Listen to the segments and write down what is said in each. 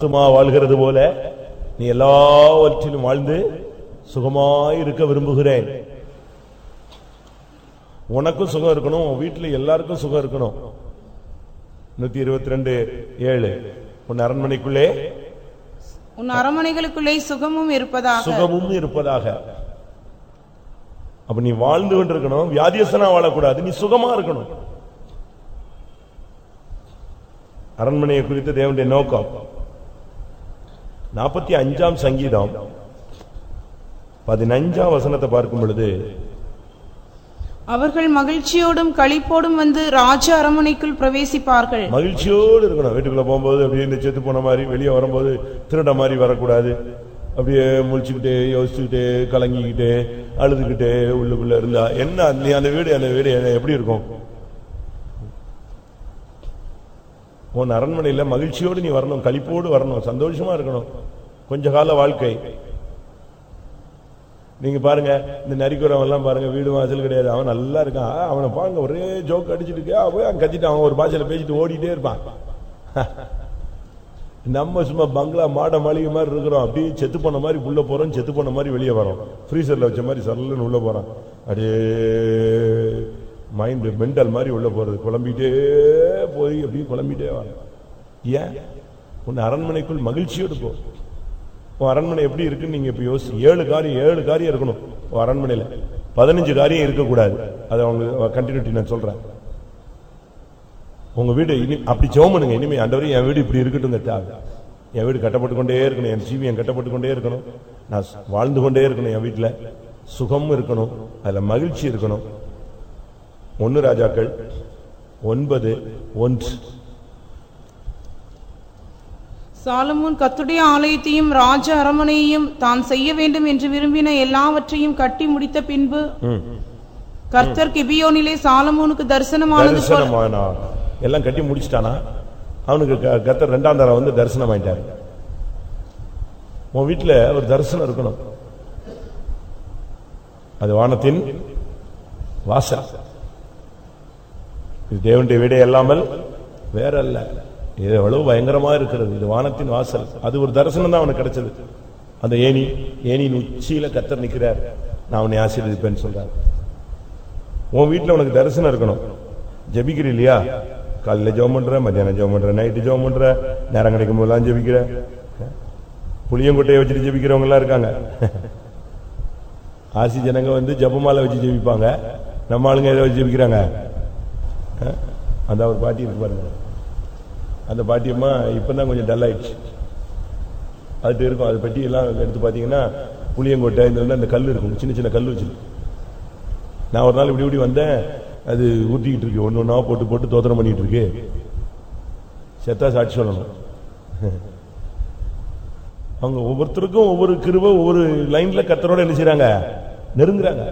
சும்மா வாழ்கிறது போல நீ எல்லாவற்றிலும் வாழ்ந்து சுகமாய் இருக்க விரும்புகிறேன். உனக்கும் சுகம் இருக்கணும் வீட்டில் எல்லாருக்கும் சுகம் இருக்கணும். நூத்தி இருபத்தி ரெண்டு ஏழு. உன் அரண்மனைக்குள்ளே உன் அரமனைகளுக்குள்ளே சுகமும் இருப்பதாக. சுகமும் இருப்பதாக. அப்ப நீ வாழ்ந்து கொண்டிருக்கணும் வியாதியஸ்தனா வாழக்கூடாது நீ சுகமா இருக்கணும். அரண்மனையை குறித்து தேவனுடைய நோக்கம். நாற்பத்தி அஞ்சாம் சங்கீதம் பதினஞ்சாம் வசனத்தை பார்க்கும் பொழுது அவர்கள் மகிழ்ச்சியோடும் களிப்போடும் வந்து ராஜ அரமனைக்குள் பிரவேசிப்பார்கள். மகிழ்ச்சியோடு இருக்கணும். வீட்டுக்குள்ள போகும்போது அப்படியே இந்த செத்து போன மாதிரி வெளியே வரும்போது திருட மாதிரி வரக்கூடாது. அப்படியே முழிச்சுக்கிட்டே யோசிச்சுக்கிட்டே கலங்கிக்கிட்டே அழுதுகிட்டே உள்ளுக்குள்ள இருந்தா என்ன? நீ அந்த வீடு அந்த வீடு எப்படி இருக்கும்? உன் அரண்மனையில மகிழ்ச்சியோடு நீ வரணும் கழிப்போடு வரணும் சந்தோஷமா இருக்கணும். கொஞ்ச கால வாழ்க்கை. நீங்க பாருங்க இந்த நரிக்குறவன் எல்லாம் பாருங்க வீடு வாசல் கிடையாது. அவன் நல்லா இருக்கான். அவனை பாருங்க ஒரே ஜோக் அடிச்சிட்டு இருக்கா. போய் அவன் கத்திட்டு அவன் ஒரு பாஷையில பேசிட்டு ஓடிட்டே இருப்பான். நம்ம சும்மா பங்களா மாட மாளிகை மாதிரி இருக்கிறோம். அப்படியே செத்து போன மாதிரி உள்ள போறோம் செத்து போன மாதிரி வெளியே வரோம். ஃப்ரீசர்ல வச்ச மாதிரி சரலன்னு உள்ள போறான். அப்படியே மைண்ட் மென்டல் மாதிரி உள்ள போறது. குழம்பிட்டே போய் அப்படியே குழம்பிட்டே வரோம் ஏன்? உன் அரண்மனைக்குள் மகிழ்ச்சியோடு போ. உன் அரண்மனை எப்படி இருக்குன்னு நீங்க இப்ப யோசி ஏழு காரியம் ஏழு காரியம் இருக்கணும் உன் அரண்மனையில. பதினஞ்சு காரியம் இருக்கக்கூடாது. அது அவங்க கண்டினியூட்டி நான் சொல்றேன். உங்க வீடு இனி அப்படி ஜெபம் பண்ணுங்க இனிமே ஆண்டவரே என் வீடு இப்படி இருக்கட்டும் கட்டாது என் வீடு கட்டப்பட்டு கொண்டே இருக்கணும். என் ஜீவி என் கட்டப்பட்டு கொண்டே இருக்கணும். நான் வாழ்ந்து கொண்டே இருக்கணும் என் வீட்டில் சுகமும் இருக்கணும். அதில் மகிழ்ச்சி இருக்கணும். ஒன்னு ராஜாக்கள் ஒன்பது ஒன்று. சாலமோன் கத்துடைய ஆலயத்தையும் ராஜ அரமனையையும் தான் செய்ய வேண்டும் என்று விரும்பின எல்லாவற்றையும் கட்டி முடித்த பின்பு. கர்த்தர் கிபியோனிலே சாலமோனுக்கு தரிசனமானது எல்லாம் கட்டி முடிச்சிட்டானா? அவனுக்கு கர்த்தர் ரெண்டாம் தரம் வந்து தரிசனம் ஆயிட்டாரு உன் வீட்டுல ஒரு தரிசனம் இருக்கணும். அது வானத்தின் வாசல். இது தேவனுடைய வீடே அல்லாமல் வேற அல்ல இது எவ்வளவு பயங்கரமா இருக்கிறது. இது வானத்தின் வாசல். அது ஒரு தரிசனம் தான் அவனுக்கு கிடைச்சது. அந்த ஏணி ஏணியின் உச்சியில கத்தர் நிற்கிறார் நான் அவனை ஆசீர்வதிப்பேன்னு சொல்றாரு. உன் வீட்டில் உனக்கு தரிசனம் இருக்கணும். ஜபிக்கிற இல்லையா காலையில ஜெபம் பண்ற மத்தியானம் ஜெபம் பண்ற நைட்டு ஜெபம் பண்ற நேரம் கிடைக்கும் போதெல்லாம் ஜபிக்கிற. புளியங்கொட்டையை வச்சுட்டு ஜெபிக்கிறவங்க எல்லாம் இருக்காங்க. ஆசி ஜனங்க வந்து ஜபமாலை வச்சு ஜெபிப்பாங்க. நம்ம ஆளுங்க எதை வச்சு ஜெபிக்கிறாங்க? அந்த ஒரு பாட்டி இருக்கு பாருங்க. அந்த பாட்டியம்மா இப்பதான் கொஞ்சம் டல் ஆயிடுச்சு. அதுட்டு இருக்கும். அது பற்றி எல்லாம் எடுத்து பார்த்தீங்கன்னா புளியங்கொட்டை இந்த அந்த கல் இருக்கும். சின்ன சின்ன கல் வச்சிருக்கு நான் ஒரு நாள் இப்படி இப்படி வந்தேன். அது ஊற்றிக்கிட்டு இருக்கு. ஒன்று ஒன்றா போட்டு போட்டு தோத்திரம் பண்ணிட்டு இருக்கு. செத்தா சாட்சி சொல்லணும். அவங்க ஒவ்வொருத்தருக்கும் ஒவ்வொரு கிருவை ஒவ்வொரு லைன்ல கத்தரோட என்ன செய்கிறாங்க நெருங்குறாங்க.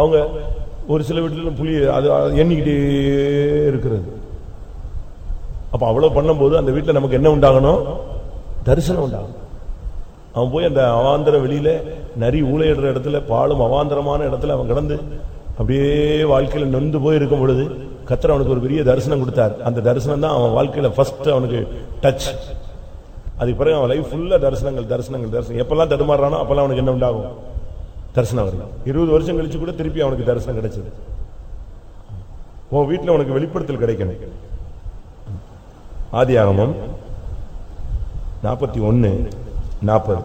அவங்க ஒரு சில வீட்டில் புளி அது எண்ணிக்கிட்டே இருக்கிறது. அப்ப அவ்வளவு பண்ணும்போது அந்த வீட்டில் நமக்கு என்ன உண்டாகணும்? தரிசனம் உண்டாகணும். அவன் போய் அந்த அவாந்திர வெளியில நரி ஊழையிடுற இடத்துல பாலும் அவாந்தரமான இடத்துல அவன் கிடந்து அப்படியே வாழ்க்கையில நொந்து போய் இருக்கும் பொழுது கத்தர் அவனுக்கு ஒரு பெரிய தரிசனம் கொடுத்தார். அந்த தரிசனம் தான் அவன் வாழ்க்கையில ஃபர்ஸ்ட் அவனுக்கு டச் அதுக்கு பிறகு அவன் லைஃப் ஃபுல்லா தரிசனங்கள் தரிசனங்கள் தரிசனம். எப்பெல்லாம் தடுமாறுறானோ அப்பெல்லாம் அவனுக்கு என்ன உண்டாகும்? தரிசனம் வரலாம் இருபது வருஷம் கழிச்சு கூட திருப்பி அவனுக்கு தரிசனம் கிடைச்சது. உன் வீட்டில் உனக்கு வெளிப்படுத்தல் கிடைக்கணும். ஆதியாகமம் நாற்பத்தி ஒன்னு நாற்பது.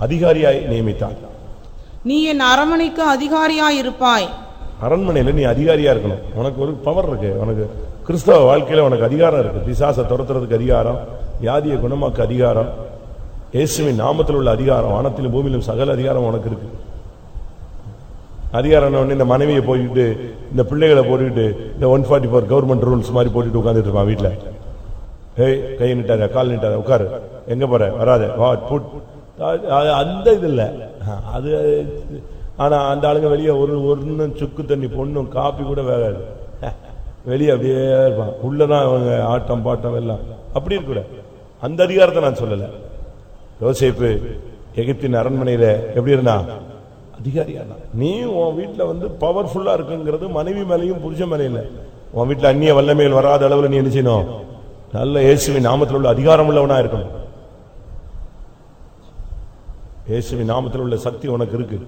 அதிகாரியாய் நியமித்தான். நீ என் அரமனைக்கு அதிகாரியாயிருப்பாய். அரண்மனையில நீ அதிகாரியா இருக்கணும். உனக்கு ஒரு பவர் இருக்கு. உனக்கு கிறிஸ்தவ வாழ்க்கையில உனக்கு அதிகாரம் இருக்கு. பிசாசை துரத்துறதுக்கு அதிகாரம் வியாதியை குணமாக்க அதிகாரம் இயேசுவின் நாமத்தில் உள்ள அதிகாரம் வானத்திலும் பூமியிலும் சகல அதிகாரம் உனக்கு இருக்கு. அதிகாரம் உடனே இந்த மனைவியை போட்டுக்கிட்டு இந்த பிள்ளைகளை போட்டுக்கிட்டு இந்த one forty four government rules மாதிரி போட்டுட்டு உட்காந்துட்டு இருப்பான் வீட்டில் ஏய் கை நிட்டாத கால் நிட்டாத உட்காரு. எங்கே போற? வராத. வா புட். அந்த இது இல்லை. அது ஆனால் அந்த ஆளுங்க வெளியே ஒரு ஒரு சுக்கு தண்ணி பொண்ணும் காப்பி கூட வேகாது. வெளியே அப்படியே இருப்பான். உள்ளதான் அவங்க ஆட்டம் பாட்டம் எல்லாம். அப்படி இருக்கூட அந்த அதிகாரத்தை நான் சொல்லலை. யோசிப்பு எகிப்தின் அரண்மனையில் எப்படி இருந்தா அதிகாரியா நீ உன் வீட்டில் வந்து பவர்ஃபுல்லா இருக்குங்கிறது மனைவி மேலையும் புருஷ மேலையும் இல்ல. உன் வீட்டில் அந்நிய வல்லமைகள் வராத அளவில் நீ என்ன செய்யணும்? நல்ல இயேசுவின் நாமத்தில் உள்ள அதிகாரம் உள்ளவனா இருக்கணும். இயேசுவின் நாமத்தில் உள்ள சக்தி உனக்கு இருக்கு.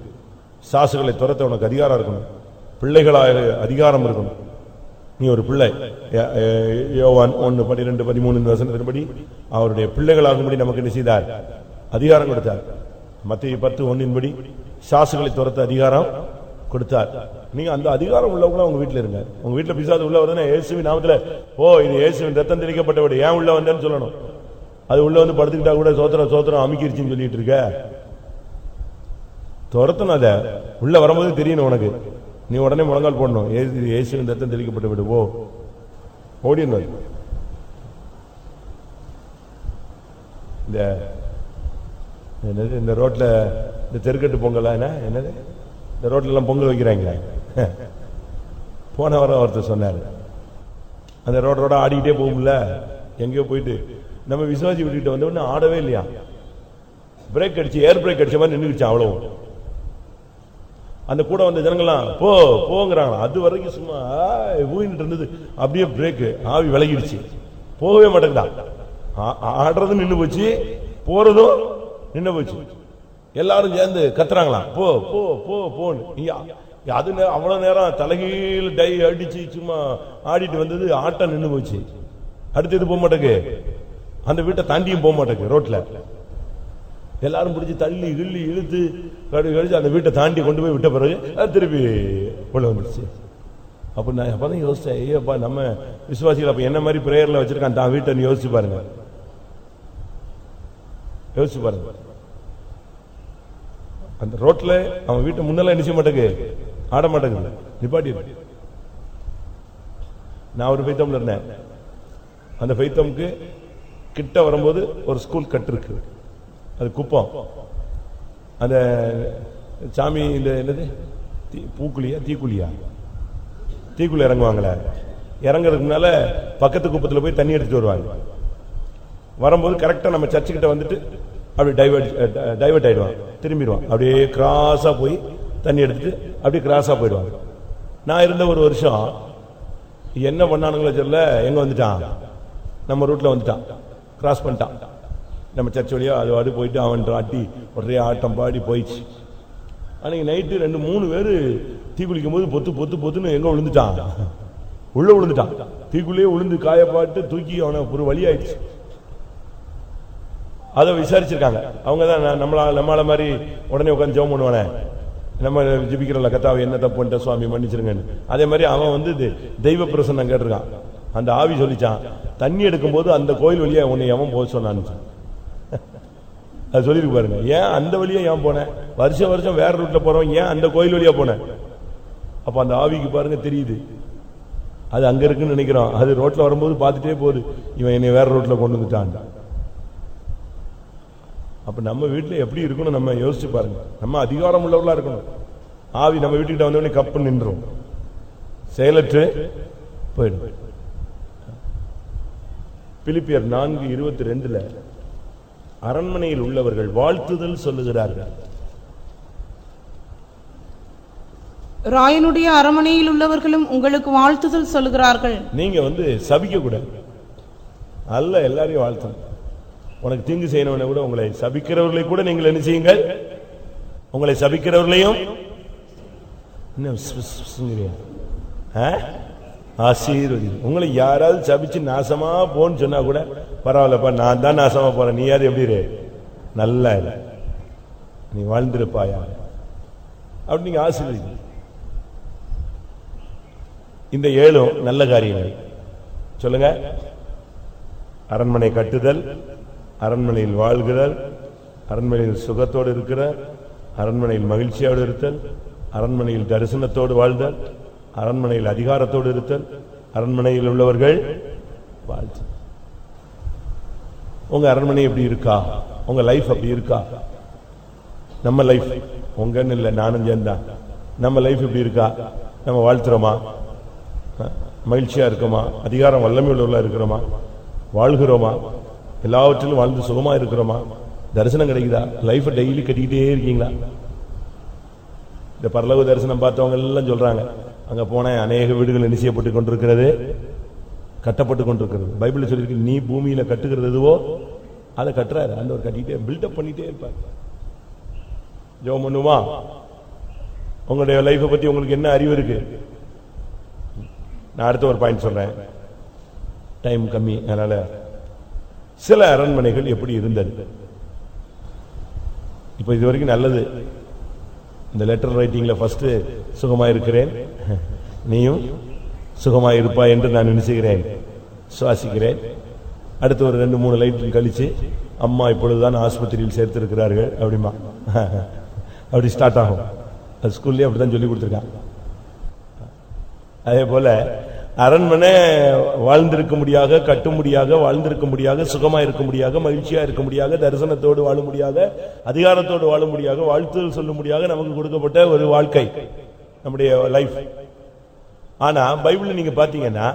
சாசுகளை துரத்த உனக்கு அதிகாரம் இருக்கணும். பிள்ளைகளாக அதிகாரம் இருக்கணும். நீ ஒரு பிள்ளை. யோவான் ஒன்னு பன்னிரெண்டு பதிமூணு இந்த வசனத்தின்படி அவருடைய பிள்ளைகளாகும்படி நமக்கு என்ன செய்தார்? அதிகாரம் கொடுத்தார். மத்திய பத்து ஒன்னின்படி சாசுகளை துரத்த அதிகாரம் கொடுத்தார். நீங்க அந்த அதிகாரம் உள்ளவங்கள உங்க வீட்டுல இருங்க. உங்க வீட்டுல பிசாது உள்ள வருதுன்னா இயேசுவின் நாமத்துல ஓ இது இயேசுவின் ரத்தம் தெளிக்கப்பட்டவடு ஏன் உள்ள வந்தேன்னு சொல்லணும். அது உள்ள வந்து படுத்துக்கிட்டா கூட சோத்திரம் சோத்திரம் அமுக்கிருச்சுன்னு சொல்லிட்டு இருக்க. துரத்தணும் அத. உள்ள வரும்போது தெரியணும் உனக்கு. நீ உடனே முழங்கால் போடணும். இது இயேசுவின் ரத்தம் தெளிக்கப்பட்டு விடு. ஓ ஓடிடணும் இந்த இந்த ரோட்ல இந்த தெருக்கட்டு பொங்கலா என்ன? என்னது? இந்த ரோட்ல பொங்கல் வைக்கிறாங்களே. போன வாரம் ஒருத்தர் சொன்னார். அந்த ரோட ரோட ஆடிக்கிட்டே போகும்ல? எங்கேயோ போயிட்டு. நம்ம விசுவாசி விட்டுட்டு வந்த உடனே ஆடவே இல்லையா? பிரேக் அடிச்சு ஏர் பிரேக் அடிச்ச மாதிரி நின்றுச்சு அவ்வளோ அந்த கூட வந்த ஜனங்களாம் போ போங்கிறாங்க. அது வரைக்கும் சும்மா ஊயின்ட்டு இருந்தது. அப்படியே பிரேக்கு ஆவி விலகிடுச்சு. போகவே மாட்டேங்குதா? ஆ- ஆடுறதும் நின்று போச்சு. போறதும் நின்று போச்சு. எல்லாரும் சேர்ந்து கத்துறாங்களாம். போ போ போ போன்னு. அது அவ்வளவு நேரம் தலைகீழ் டை அடிச்சு சும்மா ஆடிட்டு வந்தது ஆட்டம் நின்று போச்சு. அடுத்தது போக மாட்டேங்கு அந்த வீட்டை தாண்டியும் போக மாட்டேங்கு ரோட்ல. எல்லாரும் பிடிச்சி தள்ளி கிள்ளி இழுத்து கடி கழிச்சு அந்த வீட்டை தாண்டி கொண்டு போய் விட்ட பிறகு அது திருப்பி உள்ள வந்துருச்சு அப்ப நான் அப்பதான் யோசிச்சேன் ஐயப்பா நம்ம விசுவாசிகள் அப்ப என்ன மாதிரி பிரேயர்ல வச்சிருக்கான் தான் வீட்டை நீ யோசிச்சு பாருங்க. யோசிச்சு பாருங்க. அந்த ரோட்ல அவன் வீட்டு முன்னெல்லாம் என்ன செய்ய மாட்டேங்கு ஆட மாட்டேங்குது. நிப்பாட்டி நான் ஒரு பைத்தம்ல இருந்தேன். அந்த பைத்தம்க்கு கிட்ட வரும்போது ஒரு ஸ்கூல் கட் இருக்கு. அது குப்பம். அந்த சாமி இந்த என்னது? தீ- பூக்குழியா? தீக்குழியா? தீக்குழி இறங்குவாங்களே. இறங்குறதுக்கு முன்னால பக்கத்து குப்பத்தில் போய் தண்ணி எடுத்துட்டு வருவாங்க. வரும்போது கரெக்டாக நம்ம சர்ச்சுக்கிட்ட வந்துட்டு அப்படி டைவர்ட் டைவர்ட் ஆயிடுவான். திரும்பிடுவான். அப்படியே கிராஸா போய் தண்ணி எடுத்துட்டு அப்படியே கிராஸா போயிடுவாங்க நான் இருந்த ஒரு வருஷம் என்ன பண்ணானுங்களோ சொல்ல எங்க வந்துட்டான்? நம்ம ரூட்ல வந்துட்டான். கிராஸ் பண்ணிட்டான். நம்ம சர்ச் வழியா அது வாடி போயிட்டு அவன் ஆட்டி ஒரே ஆட்டம் பாடி போயிடுச்சு. அன்னைக்கு நைட்டு ரெண்டு மூணு பேரு தீ குளிக்கும் போது பொத்து பொத்து பொத்துன்னு எங்க விழுந்துட்டான்? உள்ள விழுந்துட்டான். தீக்குள்ளேயே விழுந்து காயப்பாட்டு தூக்கி அவனை ஒரு வழி ஆயிடுச்சு. அதை விசாரிச்சிருக்காங்க. அவங்க தான் நம்மளா நம்மள மாதிரி உடனே உட்காந்து ஜெபம் பண்ணுவானே. நம்ம ஜிபிக்கிறோம்ல கத்தாவை என்ன தப்புன்ட்டு சுவாமி மன்னிச்சிருங்கன்னு. அதே மாதிரி அவன் வந்து இது தெய்வ பிரசன்னம் கேட்டிருக்கான். அந்த ஆவி சொல்லிச்சான். தண்ணி எடுக்கும்போது அந்த கோயில் வழியா உன்னை எவன் போக சொன்னான்னு அது சொல்லிருக்கு பாருங்க. ஏன் அந்த வழியா ஏன் போனேன் வருஷம் வருஷம் வேற ரூட்ல போறோம் ஏன் அந்த கோயில் வழியா போனேன் அப்ப அந்த ஆவிக்கு பாருங்க தெரியுது. அது அங்க இருக்குன்னு நினைக்கிறோம். அது ரோட்ல வரும்போது பார்த்துட்டே போகுது. இவன் என்னை வேற ரூட்ல கொண்டு வந்துட்டான் அப்ப நம்ம வீட்டுல எப்படி இருக்கணும் நம்ம யோசிச்சு பாருங்க. நம்ம அதிகாரம் உள்ளவர்களா இருக்கணும். ஆவி நம்ம வீட்டுக்கிட்ட வந்தோடனே கப்பு நின்றோம் செயலற்று போயிடும். பிலிப்பியர் நான்கு இருபத்தி ரெண்டுல அரண்மனையில் உள்ளவர்கள் வாழ்த்துதல் சொல்லுகிறார்கள். ராயனுடைய அரமனையில் உள்ளவர்களும் உங்களுக்கு வாழ்த்துதல் சொல்லுகிறார்கள். நீங்க வந்து சபிக்க கூடாது அல்ல எல்லாரையும் வாழ்த்தணும். உனக்கு தீங்கு செய்யணவனை கூட உங்களை சபிக்கிறவர்களை கூட நீங்கள் என்ன செய்யுங்கள்? உங்களை சபிக்கிறவர்களையும் ஆ? ஆசீர்வதி. உங்களை யாராவது சபிச்சு நாசமா போன்னு சொன்னா கூட பரவாயில்லப்பா நான் தான் நாசமா போறேன். நீயாவது எப்படி இரு? நல்லா இல்லை நீ வாழ்ந்திருப்பாயா? அப்படி நீங்க ஆசீர்வதி இந்த ஏழும் நல்ல காரியங்கள். சொல்லுங்க. அரண்மனை கட்டுதல் அரண்மனையில் வாழ்கிறார் அரண்மனையில் சுகத்தோடு இருக்கிறார் அரண்மனையில் மகிழ்ச்சியோடு இருத்தல் அரண்மனையில் தரிசனத்தோடு வாழ்தல் அரண்மனையில் அதிகாரத்தோடு இருத்தல் அரண்மனையில் உள்ளவர்கள் வாழ்த்து. உங்க அரண்மனை எப்படி இருக்கா? உங்க லைஃப் அப்படி இருக்கா? நம்ம லைஃப் உங்கன்னு இல்லை நானும் சேர்ந்தான் நம்ம லைஃப் எப்படி இருக்கா? நம்ம வாழ்த்துறோமா? மகிழ்ச்சியா இருக்கோமா? அதிகாரம் வல்லமை உள்ளவர்களா இருக்கிறோமா? வாழ்கிறோமா? எல்லாவற்றிலும் வாழ்ந்து சுகமா இருக்கிறோமா? தரிசனம் கிடைக்குதா? லைஃப் டெய்லி கட்டிக்கிட்டே இருக்கீங்களா? இந்த பரலோக தரிசனம் பார்த்தவங்க எல்லாம் சொல்றாங்க அங்க போன அநேக வீடுகள் என்ன செய்யப்பட்டு கொண்டிருக்கிறது? கட்டப்பட்டு கொண்டிருக்கிறது. பைபிள் சொல்லியிருக்கு நீ பூமியில கட்டுகிறது எதுவோ அதை கட்டுறாரு. ஆண்டவர் கட்டிக்கிட்டே பில்டப் பண்ணிட்டே இருப்பார். ஜோம் பண்ணுமா உங்களுடைய லைஃப்பை பத்தி உங்களுக்கு என்ன அறிவு இருக்கு? நான் அடுத்த ஒரு பாயிண்ட் சொல்றேன். டைம் கம்மி அதனால சில அரண்மனைகள் எப்படி இருந்தது? இப்ப இது வரைக்கும் நல்லது. இந்த லெட்டர் ரைட்டிங்ல ஃபர்ஸ்ட் சுகமாயிருக்கிறேன் நீயும் சுகமாயிருப்பாய் என்று நான் நினைச்சுகிறேன் சுவாசிக்கிறேன். அடுத்து ஒரு ரெண்டு மூணு லைட் கழிச்சு அம்மா இப்பொழுதுதான் ஆஸ்பத்திரியில் சேர்த்திருக்கிறார்கள் அப்படிமா அப்படி ஸ்டார்ட் ஆகும். அது ஸ்கூல்லேயே அப்படிதான் சொல்லி கொடுத்துருக்கான் அதே போல அரண்மனை வாழ்ந்திருக்க முடியாக கட்டும்படியாக வாழ்ந்திருக்க முடியாத சுகமா இருக்க முடியாத மகிழ்ச்சியா இருக்க முடியாத தரிசனத்தோடு வாழ முடியாத அதிகாரத்தோடு வாழ முடியாத வாழ்த்துதல் சொல்ல முடியாத நமக்கு கொடுக்கப்பட்ட ஒரு வாழ்க்கை நம்முடைய லைஃப் ஆனா பைபிள் நீங்க பாத்தீங்கன்னா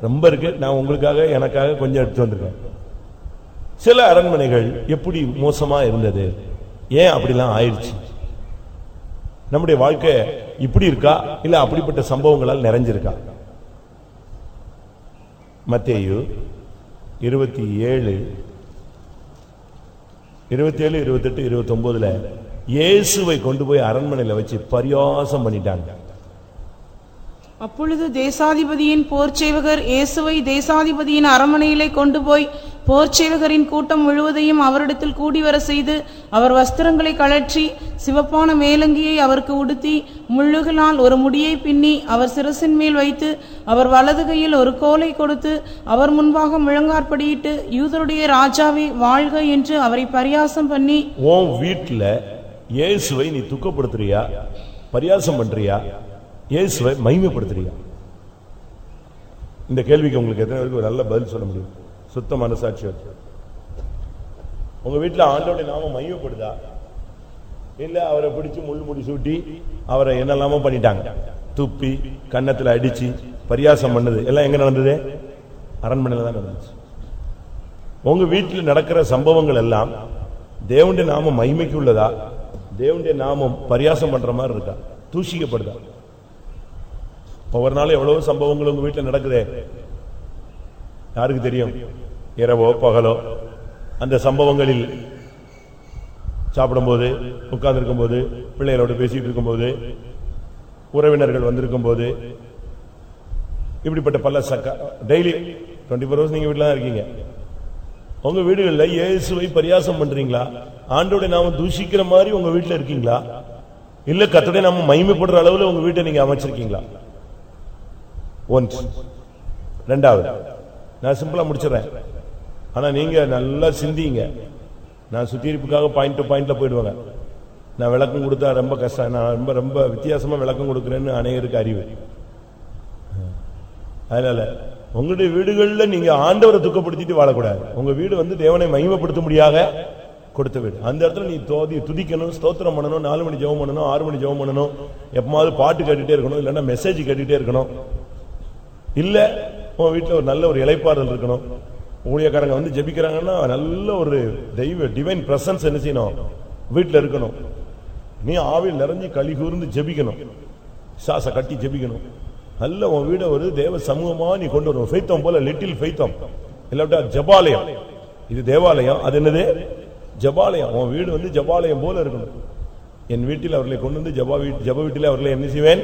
ரொம்ப இருக்கு. நான் உங்களுக்காக எனக்காக கொஞ்சம் எடுத்து வந்திருக்கேன். சில அரண்மனைகள் எப்படி மோசமா இருந்தது? ஏன் அப்படிலாம் ஆயிடுச்சு? நம்முடைய வாழ்க்கை இப்படி இருக்கா? இல்ல அப்படிப்பட்ட சம்பவங்களால் நிறைஞ்சிருக்கா? மத்தேயு இருபத்தி ஏழு இருபத்தி ஏழு இருபத்தெட்டு இருபத்தி இயேசுவை கொண்டு போய் அரண்மனையில வச்சு பரியாசம் பண்ணிட்டாங்க. அப்பொழுது தேசாதிபதியின் போர்ச்சேவகர் இயேசுவை தேசாதிபதியின் அரண்மனையிலே கொண்டு போய் போர்ச்சேவகரின் கூட்டம் முழுவதையும் அவரிடத்தில் கூடி வர செய்து அவர் வஸ்திரங்களை கழற்றி சிவப்பான மேலங்கியை அவருக்கு உடுத்தி முள்ளுகளால் ஒரு முடியை பின்னி அவர் சிரசின் மேல் வைத்து அவர் வலது கையில் ஒரு கோலை கொடுத்து அவர் முன்பாக முழங்காற்படியிட்டு யூதருடைய ராஜாவே வாழ்க என்று அவரை பரியாசம் பண்ணி உன் வீட்டில் இயேசுவை நீ துக்கப்படுத்துறியா? பரியாசம் பண்றியா? இயேசுவை மகிமைப்படுத்துறியா? இந்த கேள்விக்கு உங்களுக்கு எத்தனை பேருக்கு ஒரு நல்ல பதில் சொல்ல முடியும்? சுத்த மனசாட்சி வச்சு உங்க வீட்டுல ஆண்டோடைய நாம மையப்படுதா? இல்ல அவரை பிடிச்சு முள் முடி சூட்டி அவரை என்னெல்லாமோ பண்ணிட்டாங்க. துப்பி கன்னத்துல அடிச்சு பரியாசம் பண்ணது. எல்லாம் எங்க நடந்தது? அரண்மனையில தான் நடந்துச்சு. உங்க வீட்டில் நடக்கிற சம்பவங்கள் எல்லாம் தேவனுடைய நாமம் மகிமைக்கு உள்ளதா தேவனுடைய நாமம் பரியாசம் பண்ற மாதிரி இருக்கா? தூஷிக்கப்படுதா? ஒவ்வொரு நாளும் எவ்வளவு சம்பவங்கள் உங்க வீட்டில் நடக்குதே. யாருக்கு தெரியும்? இரவோ பகலோ. அந்த சம்பவங்களில் சாப்பிடும்போது உட்கார்ந்துருக்கும் போது பிள்ளைகளோட பேசிட்டு இருக்கும்போது உறவினர்கள் வந்திருக்கும் போது இப்படிப்பட்ட பல டெய்லி டுவெண்ட்டி ஃபோர் ஹவர்ஸ் நீங்க வீட்டில் தான் இருக்கீங்க. உங்க வீடுகளில் இயேசுவை பரியாசம் பண்றீங்களா? ஆண்டோட நாம தூஷிக்கிற மாதிரி உங்க வீட்டுல இருக்கீங்களா? இல்ல கத்தடை நாம மகிமைப்படுற அளவுல உங்க வீட்டை நீங்க அமைச்சிருக்கீங்களா? ஒன்று ரெண்டாவது நான் சிம்பிளாக முடிச்சிடறேன். ஆனால் நீங்கள் நல்லா சிந்திங்க. நான் சுத்திகரிப்புக்காக பாயிண்ட் டு பாயிண்டில் போயிடுவாங்க. நான் விளக்கம் கொடுத்தா ரொம்ப கஷ்டம். நான் ரொம்ப ரொம்ப வித்தியாசமாக விளக்கம் கொடுக்குறேன்னு அநேகருக்கு அறிவு. அதனால் உங்களுடைய வீடுகளில் நீங்கள் ஆண்டவரை துக்கப்படுத்திட்டு வாழக்கூடாது. உங்கள் வீடு வந்து தேவனை மகிமப்படுத்த முடியாத கொடுத்த வீடு. அந்த இடத்துல நீ தோதி துதிக்கணும் ஸ்தோத்திரம் பண்ணணும் நாலு மணி ஜெபம் பண்ணணும் ஆறு மணி ஜெபம் பண்ணணும் எப்பமாவது பாட்டு கேட்டுகிட்டே இருக்கணும் இல்லைன்னா மெசேஜ் கேட்டுகிட்டே இருக்கணும். இல்லை உன் வீட்டில் ஒரு நல்ல ஒரு இலைப்பாறுதல் இருக்கணும். ஊழியக்காரங்க வந்து ஜெபிக்கிறாங்கன்னா நல்ல ஒரு தெய்வ டிவைன் பிரசன்ஸ் என்ன செய்யணும்? வீட்டில் இருக்கணும். நீ ஆவில் நிறைஞ்சு களி கூர்ந்து ஜெபிக்கணும். சாசை கட்டி ஜெபிக்கணும். நல்ல உன் வீட ஒரு தேவ சமூகமா நீ கொண்டு வரணும். ஃபைத்தம் போல லிட்டில் ஃபைத்தம். இல்லாட்டா ஜபாலயம். இது தேவாலயம். அது என்னது? ஜபாலயம். உன் வீடு வந்து ஜபாலயம் போல இருக்கணும். என் வீட்டில் அவர்களை கொண்டு வந்து ஜபா வீட் ஜப வீட்டில் அவர்களை என்ன செய்வேன்?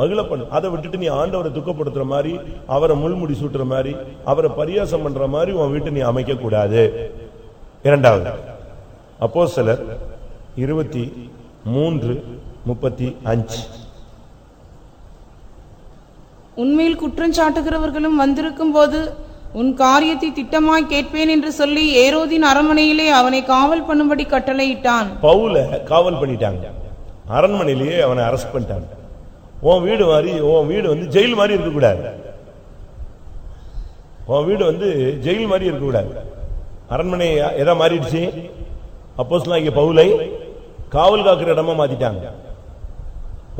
மகிழ பண்ணு. அதை விட்டுட்டு நீ ஆண்டவரை துக்கப்படுத்துற மாதிரி அவரை முள்முடி சூட்டுற மாதிரி அவரை பரியாசம் பண்ற மாதிரி உன் வீட்டை நீ அமைக்க கூடாது இரண்டாவது அப்போ சிலர் இருபத்தி மூன்று முப்பத்தி அஞ்சு. உண்மையில் குற்றஞ்சாட்டுகிறவர்களும் வந்திருக்கும் போது உன் காரியத்தை திட்டமாய் கேட்பேன் என்று சொல்லி ஏரோதின் அரமனையிலே அவனை காவல் பண்ணும்படி கட்டளையிட்டான். பவுல காவல் பண்ணிட்டாங்க. அரண்மனையிலேயே அவனை அரெஸ்ட் பண்ணிட்டாங்க. உன் வீடு மாதிரி உன் வீடு வந்து ஜெயில் மாதிரி இருக்கக்கூடாது. உன் வீடு வந்து ஜெயில் மாதிரி இருக்கக்கூடாது. அரண்மனை எதா மாறிடுச்சு? அப்போஸ்லாம் இங்கே பவுலை காவல் காக்கிற இடமா மாத்திட்டாங்க.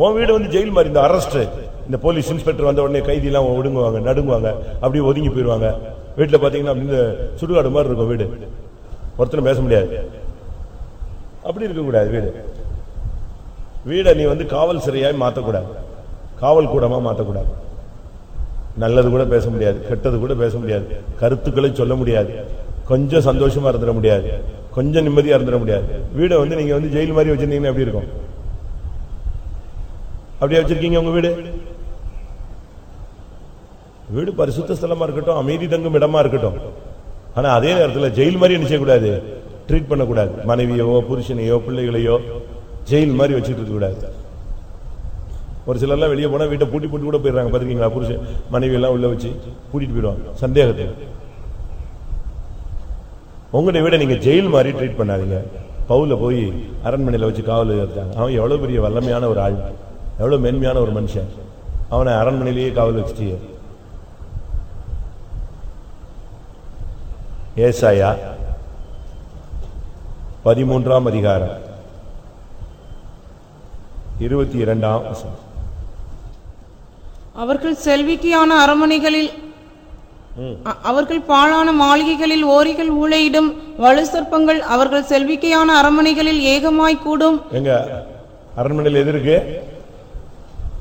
உன் வீடு வந்து ஜெயில் மாதிரி இந்த அரெஸ்ட் இந்த போலீஸ் இன்ஸ்பெக்டர் வந்த உடனே கைதியெல்லாம் ஒடுங்குவாங்க நடுங்குவாங்க அப்படியே ஒதுங்கி போயிடுவாங்க வீட்டில் பார்த்தீங்கன்னா அப்படின்னு சுடுகாடு மாதிரி இருக்கும் வீடு. ஒருத்தரும் பேச முடியாது. அப்படி இருக்கக்கூடாது வீடு. வீடை நீ வந்து காவல் சிறையாய் மாற்றக்கூடாது காவல் கூடமா மாத்தக்கூடாது. நல்லது கூட பேச முடியாது கெட்டது கூட பேச முடியாது கருத்துக்களை சொல்ல முடியாது கொஞ்சம் சந்தோஷமா இருந்துட முடியாது கொஞ்சம் நிம்மதியா இருந்துட முடியாது. வீடை வந்து நீங்க வந்து ஜெயில் மாதிரி வச்சிருந்தீங்கன்னா எப்படி இருக்கும்? அப்படியே வச்சிருக்கீங்க உங்க வீடு? வீடு பரிசுத்த ஸ்தலமா இருக்கட்டும் அமைதி தங்கும் இடமா இருக்கட்டும். ஆனா அதே நேரத்தில் ஜெயில் மாதிரி என்ன செய்யக்கூடாது? ட்ரீட் பண்ணக்கூடாது. மனைவியோ புருஷனையோ பிள்ளைகளையோ ஜெயில் மாதிரி வச்சுட்டு இருக்க கூடாது ஒரு சிலர்லாம் வெளியே போனால் வீட்டை பூட்டி பூட்டி கூட போயிடுறாங்க. பார்த்துருக்கீங்களா? புருஷன் மனைவி எல்லாம் உள்ள வச்சு பூட்டிட்டு போயிடுவாங்க. சந்தேகத்தை. உங்களுடைய வீட நீங்க ஜெயில் மாதிரி ட்ரீட் பண்ணாதீங்க. பவுல போய் அரண்மனையில் வச்சு காவல் இருந்தாங்க அவன் எவ்வளவு பெரிய வல்லமையான ஒரு ஆள். எவ்வளவு மென்மையான ஒரு மனுஷன். அவனை அரண்மனையிலேயே காவல் வச்சுட்டு ஏசாயா பதிமூன்றாம் அதிகாரம். இருபத்தி இரண்டாம் வசனம். அவர்கள் செல்விக்கையான அரமனைகளில் அவர்கள் பாழான மாளிகைகளில் ஓரிகள் ஊழையிடும் வலு சர்ப்பங்கள் அவர்கள் செல்விக்கையான அரமனைகளில் ஏகமாய் கூடும். எங்க? அரண்மனையில் எது இருக்கு?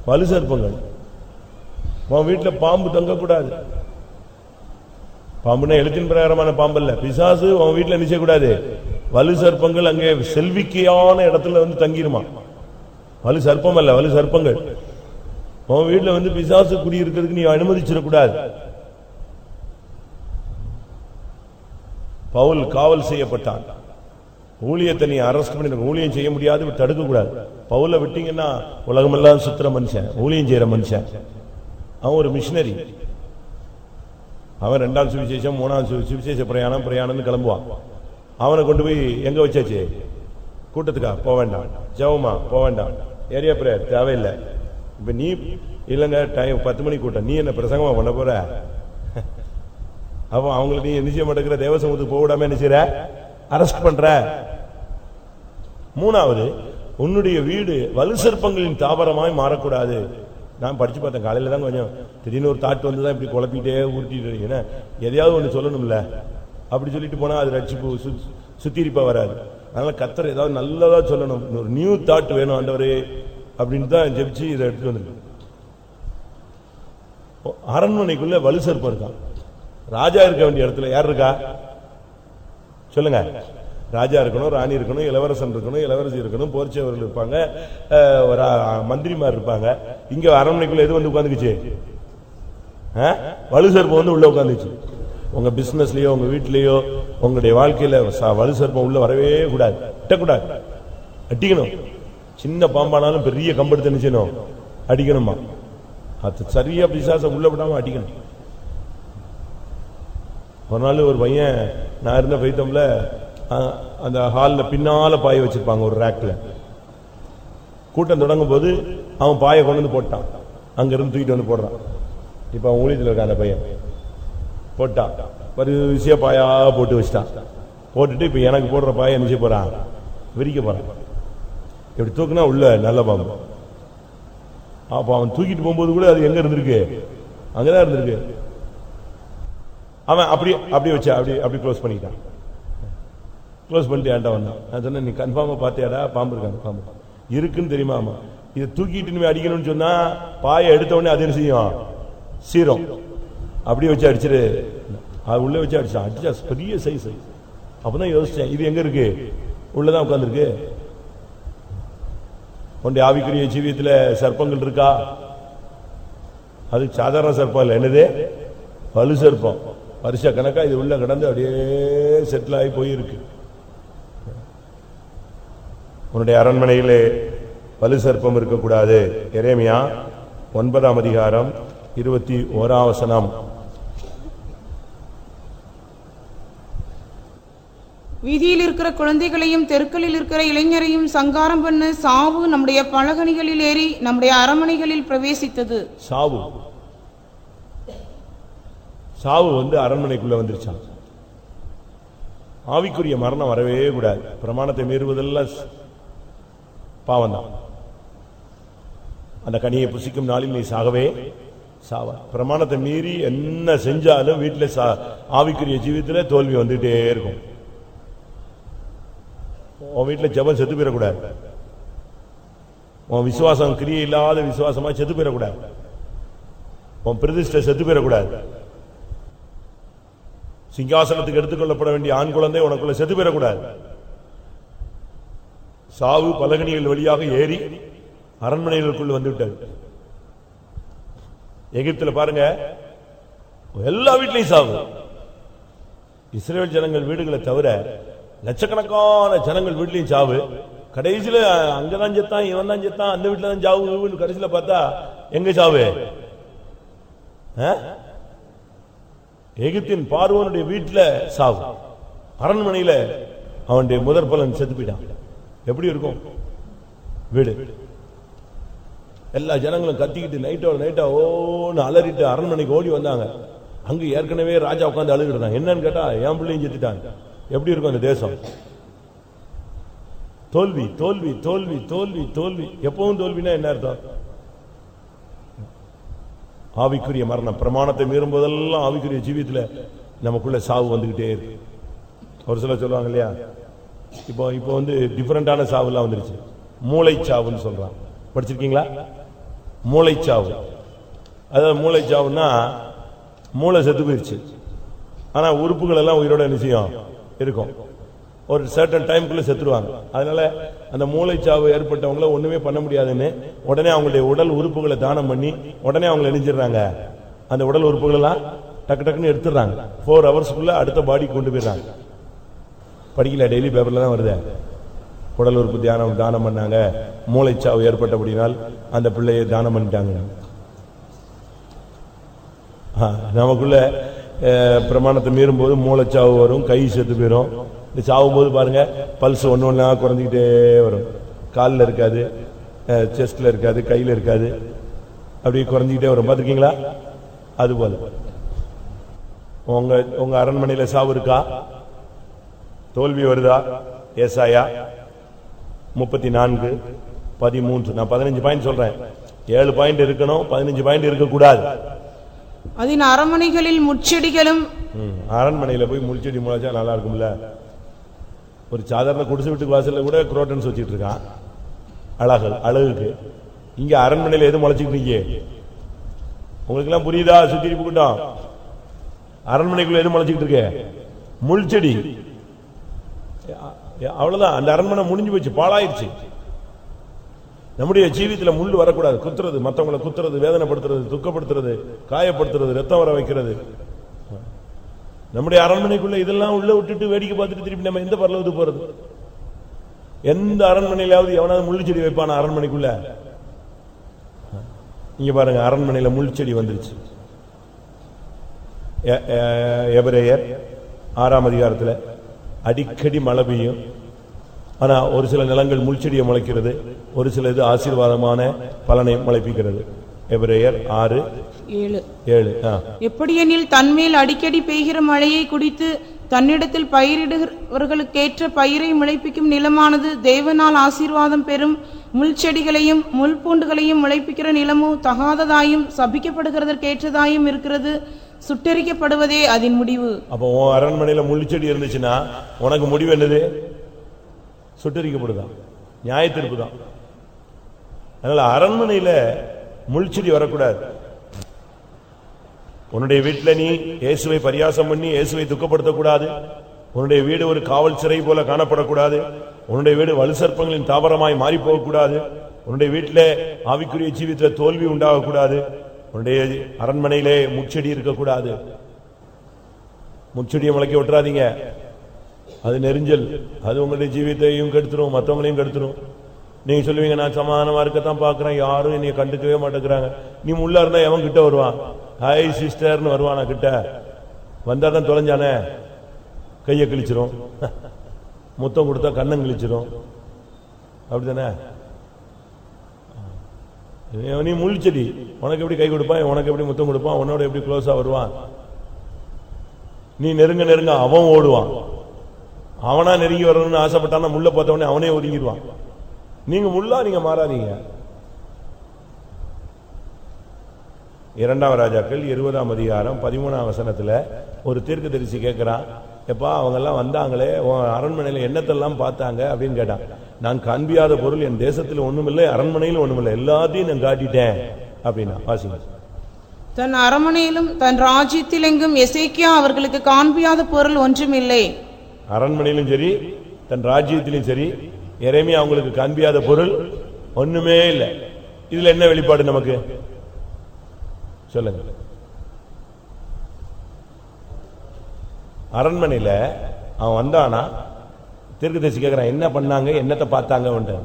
வலு சர்ப்பங்கள். உன் வீட்டுல பாம்பு தங்கக்கூடாது. பாம்புனா எழுத்தின் பிரகாரமான பாம்பு இல்ல பிசாசு உன் வீட்டுல நிச்சய கூடாது வலு சர்ப்பங்கள் அங்கே செல்விக்கையான இடத்துல வந்து தங்கிருமா? வலு சர்ப்பம் அல்ல வலு சர்ப்பங்கள். உன் வீட்டுல வந்து பிசாசு குடியிருக்கிறதுக்கு நீ அனுமதிச்சிடக்கூடாது. பவுல் காவல் செய்யப்பட்டான். ஊழியத்தை நீ அரெஸ்ட் பண்ணி ஊழியம் செய்ய முடியாது தடுக்க கூடாது பவுல விட்டீங்கன்னா உலகமெல்லாம் சுத்துற மனுஷன் ஊழியம் செய்யற மனுஷன். அவன் ஒரு மிஷினரி அவன் ரெண்டாம் சுவிசேஷம் மூணாம் சுவிசேஷ பிரயாணம் பிரயாணம்னு கிளம்புவான். அவனை கொண்டு போய் எங்க வச்சாச்சு? கூட்டத்துக்கா? போக வேண்டாம். ஜவமா போக வேண்டாம். ஏரியா பிரேயர் தேவையில்லை. இப்ப நீ இல்லைங்க டைம் பத்து மணி கூட்டம் நீ என்ன பிரசங்கமா பண்ண போற? அப்போ அவங்களுக்கு நீ என்ன செய்ய மாட்டேங்கிற தேவசமூகத்துக்கு போக விடாம என்ன அரெஸ்ட் பண்ற. மூணாவது உன்னுடைய வீடு வலு சிற்பங்களின் தாவரமாய் மாறக்கூடாது. நான் படிச்சு பார்த்தேன் காலையில தான் கொஞ்சம் திடீர்னு ஒரு தாட் வந்து தான் இப்படி குழப்பிட்டே உருட்டிட்டு இருக்கீங்க எதையாவது ஒண்ணு சொல்லணும்ல. அப்படி சொல்லிட்டு போனா அது ரட்சிப்பு சு- சுத்திரிப்பாக வராது. அதனால கத்தர் ஏதாவது நல்லதா சொல்லணும். ஒரு நியூ தாட் வேணும் ஆண்டவர். அப்படின்னு தான் ஜெபிச்சு இதை எடுத்துட்டு வந்து அரண்மனைக்குள்ள வலு சர்ப்பம் இருக்கான் ராஜா இருக்க வேண்டிய இடத்துல யார் இருக்கா? சொல்லுங்க. ராஜா இருக்கணும் ராணி இருக்கணும் இளவரசன் இருக்கணும் இளவரசி இருக்கணும் போர்ச்சவர்கள் இருப்பாங்க ஒரு மந்திரிமார் இருப்பாங்க. இங்க அரண்மனைக்குள்ள எது வந்து உட்காந்துக்குச்சு? வலு சர்ப்பம் வந்து உள்ள உட்காந்துச்சு. உங்க பிசினஸ்லயோ உங்க வீட்லயோ உங்களுடைய வாழ்க்கையில ச- வலு சர்ப்பம் உள்ள வரவே கூடாது. கூடாது அட்டிக்கணும். சின்ன பாம்பானாலும் பெரிய கம்பெடுத்து நினைச்சணும் அடிக்கணுமா? அது சரியா பிசாசம் உள்ள விடாம அடிக்கணும். ஒரு நாள் ஒரு பையன் நான் இருந்த பைத்தம்ல அந்த ஹால்ல பின்னால பாய வச்சிருப்பாங்க ஒரு ரேக்கில் கூட்டம் தொடங்கும் போது அவன் பாயை கொண்டு வந்து போட்டான். அங்க இருந்து தூக்கிட்டு வந்து போடுறான். இப்ப அவன் ஊழியத்தில் இருக்கான் அந்த பையன். போட்டான். வரிசையா பாயா போட்டு வச்சிட்டான். போட்டுட்டு இப்ப எனக்கு போடுற பாயை என்ன செய்ய போகிறான் விரிக்க போகிறான் இப்படி தூக்குனா உள்ள நல்ல பாம்பு. அப்ப அவன் தூக்கிட்டு போகும்போது கூட அது எங்க இருந்திருக்கு? அங்கதான் இருந்திருக்கு. அவன் அப்படி அப்படியே வச்சு அப்படி அப்படி க்ளோஸ் பண்ணிட்டான் க்ளோஸ் பண்ணிட்டு ஏன்டா வந்தான்? நான் சொன்னேன் நீ கன்ஃபார்மா பார்த்தியாடா? பாம்பு இருக்காங்க பாம்பு. இருக்குன்னு தெரியுமா ஆமா இதை தூக்கிட்டு நீ அடிக்கணும்னு சொன்னா பாயை எடுத்த உடனே அது என்ன செய்யும்? சீரம். அப்படியே வச்சு அடிச்சிரு. அது உள்ள வச்சு அடிச்சான். அடிச்சா பெரிய சைஸ் அப்பதான் யோசிச்சேன் இது எங்க இருக்கு? உள்ளதான் உட்காந்துருக்கு உன்னுடைய ஆவிக்குரிய ஜீவியத்தில் சர்ப்பங்கள் இருக்கா? அது சாதாரண சர்ப்பம் இல்லை. என்னது? வலு சர்ப்பம். வருஷ கணக்காக இது உள்ள கிடந்து அப்படியே செட்டில் ஆகி போயிருக்கு. உன்னுடைய அரண்மனையிலே வலு சர்ப்பம் இருக்கக்கூடாது. எரேமியா ஒன்பதாம் அதிகாரம் இருபத்தி ஓராவசனம் வசனம் வீதியில் இருக்கிற குழந்தைகளையும் தெருக்களில் இருக்கிற இளைஞரையும் சங்காரம் பண்ண சாவு நம்முடைய பலகணிகளில் ஏறி நம்முடைய அரமனைகளில் பிரவேசித்தது. சாவு. சாவு வந்து அரண்மனைக்குள்ள வந்துருச்சான் ஆவிக்குரிய மரணம் வரவே கூடாது. பிரமாணத்தை மீறுவதெல்லாம் பாவம் தான் அந்த கனியை புசிக்கும் நாளில் நீ சாகவே சாவ பிரமாணத்தை மீறி என்ன செஞ்சாலும் வீட்டில் சா- ஆவிக்குரிய ஜீவித்துல தோல்வி வந்துட்டே இருக்கும். உன் வீட்டுல ஜபம் செத்து போயிடக்கூடாது. உன் விசுவாசம் கிரியை இல்லாத விசுவாசமா செத்து போயிடக்கூடாது. உன் பிரதிஷ்டை செத்து போயிடக்கூடாது. சிங்காசனத்துக்கு எடுத்துக்கொள்ளப்பட வேண்டிய ஆண் குழந்தை உனக்குள்ள செத்து போயிடக்கூடாது. சாவு பலகணிகள் வழியாக ஏறி அரண்மனைகளுக்குள் வந்து விட்டது எகிப்துல பாருங்க எல்லா வீட்லையும் சாவு. இஸ்ரேல் ஜனங்கள் வீடுகளை தவிர லட்சக்கணக்கான ஜனங்கள் வீட்லயும் சாவு. கடைசியில அங்கதான் செத்தான் இவன் தான் செத்தான் அந்த வீட்டுல தான் சாவு கடைசியில பார்த்தா எங்க சாவு? எகிப்தின் பார்வனுடைய வீட்டுல சாவு. அரண்மனையில அவனுடைய முதற் பலன் செத்து போயிட்டான். எப்படி இருக்கும்? வீடு. எல்லா ஜனங்களும் கத்திக்கிட்டு நைட்டோட நைட்டா ஓன்னு அலறிட்டு அரண்மனைக்கு ஓடி வந்தாங்க. அங்க ஏற்கனவே ராஜா உட்காந்து அழுகிட்டு என்னன்னு கேட்டா என் பிள்ளையும் செத்துட்டாங்க எப்படி இருக்கும் அந்த தேசம்? தோல்வி தோல்வி தோல்வி தோல்வி தோல்வி. எப்பவும் தோல்வினா என்ன அர்த்தம்? ஆவிக்குரிய மரணம். பிரமாணத்தை மீறும் போதெல்லாம் ஆவிக்குரிய ஜீவியத்தில் நமக்குள்ள சாவு வந்துகிட்டே இருக்கு. ஒரு சிலர் சொல்லுவாங்க இல்லையா? இப்போ இப்போ வந்து டிஃப்ரெண்டான சாவுலாம் வந்துருச்சு. மூளைச்சாவுன்னு சொல்றான். படிச்சிருக்கீங்களா? மூளைச்சாவு. அதாவது மூளைச்சாவுன்னா மூளை செத்து போயிருச்சு. ஆனா உறுப்புகள் எல்லாம் உயிரோட என்ன செய்யும்? இருக்கும். ஒரு சர்டன் டைம்குள்ள செத்துருவாங்க. அதனால அந்த மூளைச்சாவு ஏற்பட்டவங்கள ஒண்ணுமே பண்ண முடியாதுன்னு உடனே அவங்களுடைய உடல் உறுப்புகளை தானம் பண்ணி உடனே அவங்களை எரிஞ்சிடுறாங்க. அந்த உடல் உறுப்புகளெல்லாம் டக்கு டக்குன்னு எடுத்துடுறாங்க. ஃபோர் ஹவர்ஸ்க்குள்ள அடுத்த பாடி கொண்டு போயிடுறாங்க. படிக்கல டெய்லி பேப்பர்ல தான் வருது. உடல் உறுப்பு தியானம் தானம் பண்ணாங்க. மூளைச்சாவு ஏற்பட்டபடினால் அந்த பிள்ளையை தானம் பண்ணிட்டாங்க. நமக்குள்ள பிரமாணத்தை மீறும்போது மூளைச்சாவு வரும் கை செத்து போயிடும் இந்த சாவும் போது பாருங்க பல்ஸ் ஒன்று ஒன்றா குறைஞ்சிக்கிட்டே வரும். காலில் இருக்காது செஸ்ட்ல இருக்காது கையில இருக்காது. அப்படி குறைஞ்சிக்கிட்டே வரும். பார்த்துருக்கீங்களா? அது போல. உங்க உங்க அரண்மனையில சாவு இருக்கா? தோல்வி வருதா? ஏசாயா? முப்பத்தி நான்கு பதிமூன்று. நான் பதினஞ்சு பாயிண்ட் சொல்றேன். ஏழு பாயிண்ட் இருக்கணும் பதினஞ்சு பாயிண்ட் இருக்கக்கூடாது. அதன் அரண்மனைகளில் முச்செடிகளும் ம், அரண்மனையில போய் முள்செடி முளைச்சா நல்லா இருக்கும்ல ஒரு சாதாரண குடிசை வீட்டுக்கு வாசல்ல கூட குரோட்டன்ஸ் வச்சுட்டு இருக்கான். அழகு அழகுக்கு. இங்க அரண்மனையில எது முளைச்சிட்டு இருக்கீங்க உங்களுக்கு எல்லாம் புரியுதா சுத்திரிப்பு கூட்டம் அரண்மனைக்குள்ள எது முளைச்சிக்கிட்டு இருக்கு? முள் செடி அவ்வளவுதான். அந்த அரண்மனை முடிஞ்சு போச்சு. பாழாயிருச்சு. நம்முடைய ஜீவிதத்தில் முள் வரக்கூடாது. குத்துறது மற்றவங்களை குத்துறது வேதனைப்படுத்துறது துக்கப்படுத்துறது காயப்படுத்துறது ரத்தம் வர வைக்கிறது. நம்முடைய அரண்மனைக்குள்ள இதெல்லாம் உள்ள விட்டுட்டு வேடிக்கை பார்த்துட்டு திருப்பி நம்ம எந்த பரலவத்துக்கு போறது? எந்த அரண்மனையிலாவது எவனாவது முள்ளு செடி வைப்பான அரண்மனைக்குள்ள? இங்க பாருங்க அரண்மனையில முள் செடி வந்துருச்சு. எ- எபிரேயர் ஆறாம் அதிகாரத்தில் அடிக்கடி மழை பெய்யும். ஆனா ஒரு சில நிலங்கள் முள்செடியை முளைக்கிறது ஒரு சில இது ஆசீர்வாதமான பலனை முளைப்பிக்கிறது. எபிரேயர் ஆறு ஏழு. ஏழு. எப்படியெனில் தன்மேல் அடிக்கடி பெய்கிற மழையை குடித்து தன்னிடத்தில் பயிரிடுகிறவர்களுக்கேற்ற பயிரை முளைப்பிக்கும் நிலமானது தேவனால் ஆசீர்வாதம் பெறும். முள்செடிகளையும் முள்பூண்டுகளையும் முளைப்பிக்கிற நிலமோ தகாததாயும் சபிக்கப்படுகிறதற்கேற்றதாயும் இருக்கிறது. சுட்டெரிக்கப்படுவதே அதன் முடிவு. அப்போ அரண்மனையில முள்செடி இருந்துச்சுன்னா உனக்கு முடிவு என்னது? சுட்டரிக்கப்படுதான் நியாய தீர்ப்பு தான் அதனால அரண்மனையில முள்செடி வரக்கூடாது. உன்னுடைய வீட்டுல நீ இயேசுவை பரியாசம் பண்ணி இயேசுவை துக்கப்படுத்தக்கூடாது. உன்னுடைய வீடு ஒரு காவல் சிறை போல காணப்படக்கூடாது. உன்னுடைய வீடு வலுசற்பங்களின் தாவரமாய் மாறி போகக்கூடாது உன்னுடைய வீட்டில் ஆவிக்குரிய ஜீவித்துல தோல்வி உண்டாகக்கூடாது. உன்னுடைய அரண்மனையிலே முச்செடி இருக்கக்கூடாது. முச்செடியை முளைக்க விட்டுறாதீங்க. அது நெரிஞ்சல். அது உங்களுடைய ஜீவித்தையும் கெடுத்துரும் மற்றவங்களையும் கெடுத்துரும். நீங்க சொல்லுவீங்க நான் சமாதானமா இருக்கத்தான் பாக்குறேன் யாரும் என்னைய கண்டுக்கவே மாட்டேங்கிறாங்க. நீ உள்ள இருந்தா எவன் கிட்ட வருவான்? ஹாய் சிஸ்டர்னு வருவானா கிட்ட. வந்தாதான் தொலைஞ்சானே? கையை கிழிச்சிரும். முத்தம் கொடுத்தா கண்ணம் கிழிச்சிரும். அப்படிதானே? நீ முள்செடி உனக்கு எப்படி கை கொடுப்பான்? உனக்கு எப்படி முத்தம் கொடுப்பான்? உன்னோட எப்படி க்ளோஸா வருவான்? நீ நெருங்க நெருங்க அவன் ஓடுவான். அவனா நெருங்கி வரணும்னு ஆசைப்பட்டானா முள்ள பார்த்தவனே அவனே ஒதுங்கிடுவான். நீங்க முள்ளா நீங்க மாறாதீங்க. இரண்டாம் ராஜாக்கள் இருபதாம் அதிகாரம் பதிமூணாம் வசனத்தில் ஒரு தீர்க்கதரிசி கேட்கிறான் எப்பா அவங்கெல்லாம் வந்தாங்களே அரண்மனையில் என்னத்தெல்லாம் பார்த்தாங்க அப்படின்னு கேட்டான். நான் காண்பியாத பொருள் என் தேசத்தில் ஒன்றுமில்லை அரண்மனையில் ஒன்றுமில்லை எல்லாத்தையும் நான் காட்டிட்டேன் அப்படின்னா வாசிங்க. தன் அரண்மனையிலும் தன் ராஜ்யத்தில் எங்கும் எசேக்கியா அவர்களுக்கு காண்பியாத பொருள் ஒன்றுமில்லை. அரண்மனையிலும் சரி தன் ராஜ்யத்திலும் சரி எரேமியா அவங்களுக்கு காண்பியாத பொருள் ஒண்ணுமே இல்லை. இதுல என்ன வெளிப்பாடு நமக்கு? சொல்லுங்க. அரண்மனையில அவன் வந்தானா? தீர்க்கதரிசி கேட்கிறான் என்ன பண்ணாங்க? என்னத்தை பார்த்தாங்க?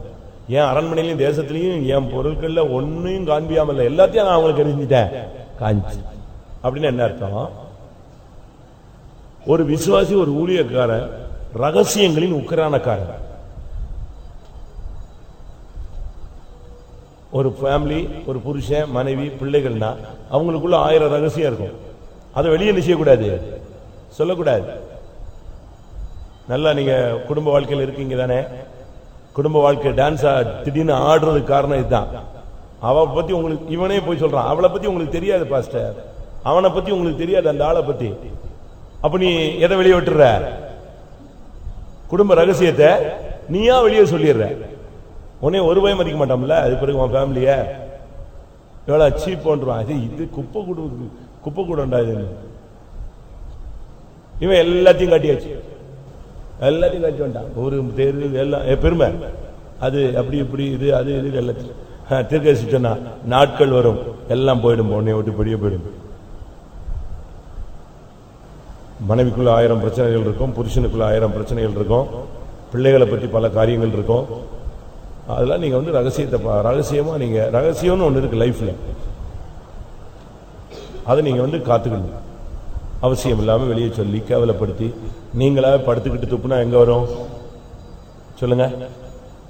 ஏன் அரண்மனையிலையும் தேசத்திலையும் என் பொருட்கள்ல ஒன்னையும் காண்பியாமல் எல்லாத்தையும் நான் அவங்களுக்கு தெரிஞ்சிட்டேன் காஞ்சி அப்படின்னு என்ன அர்த்தம்? ஒரு விசுவாசி ஒரு ஊழியக்காரன் ரகசியங்களின் உக்கிரானக்காரன். ஒரு ஃபேமிலி ஒரு புருஷன் மனைவி பிள்ளைகள்னா அவங்களுக்குள்ள ஆயிரம் ரகசியம் இருக்கும். அதை வெளியே நிச்சயக்கூடாது சொல்லக்கூடாது. நல்லா நீங்க குடும்ப வாழ்க்கையில் இருக்கீங்க தானே? குடும்ப வாழ்க்கை டான்ஸ் திடீர்னு ஆடுறதுக்கு காரணம் இதுதான். அவ பத்தி உங்களுக்கு இவனே போய் சொல்றான். அவளை பத்தி உங்களுக்கு தெரியாது பாஸ்டர் அவனை பத்தி உங்களுக்கு தெரியாது அந்த ஆளை பத்தி. அப்ப நீ எதை வெளியே விட்டுற? குடும்ப ரகசியத்தை நீயா வெளியே சொல்லிடுற. உன்னே ஒரு பயம் மதிக்க மாட்டோம்ல? அது பிறகு உன் ஃபேமிலிய எவ்வளவு சீப் பண்றான் இது இது குப்பை கூட குப்பை கூடண்டா இது? இவன் எல்லாத்தையும் காட்டியாச்சு. எல்லாத்தையும் காட்டி வந்துட்டான் ஒரு தேர்வு எல்லாம் பெருமை. அது அப்படி இப்படி இது அது இது எல்லாத்தையும். திருக்கசி சொன்னா நாட்கள் வரும். எல்லாம் போயிடும். உன்னை விட்டு பெரிய போயிடும். மனைவிக்குள்ள ஆயிரம் பிரச்சனைகள் இருக்கும் புருஷனுக்குள்ள ஆயிரம் பிரச்சனைகள் இருக்கும் பிள்ளைகளை பற்றி பல காரியங்கள் இருக்கும். அதெல்லாம் நீங்கள் வந்து ரகசியத்தை பா- நீங்கள் ரகசியம்னு ஒன்று இருக்கு லைஃப்ல அதை நீங்கள் வந்து காத்துக்கணும். அவசியம் இல்லாமல் வெளியே சொல்லி கேவலப்படுத்தி நீங்களாக படுத்துக்கிட்டு துப்புனா எங்கே வரும்? சொல்லுங்க.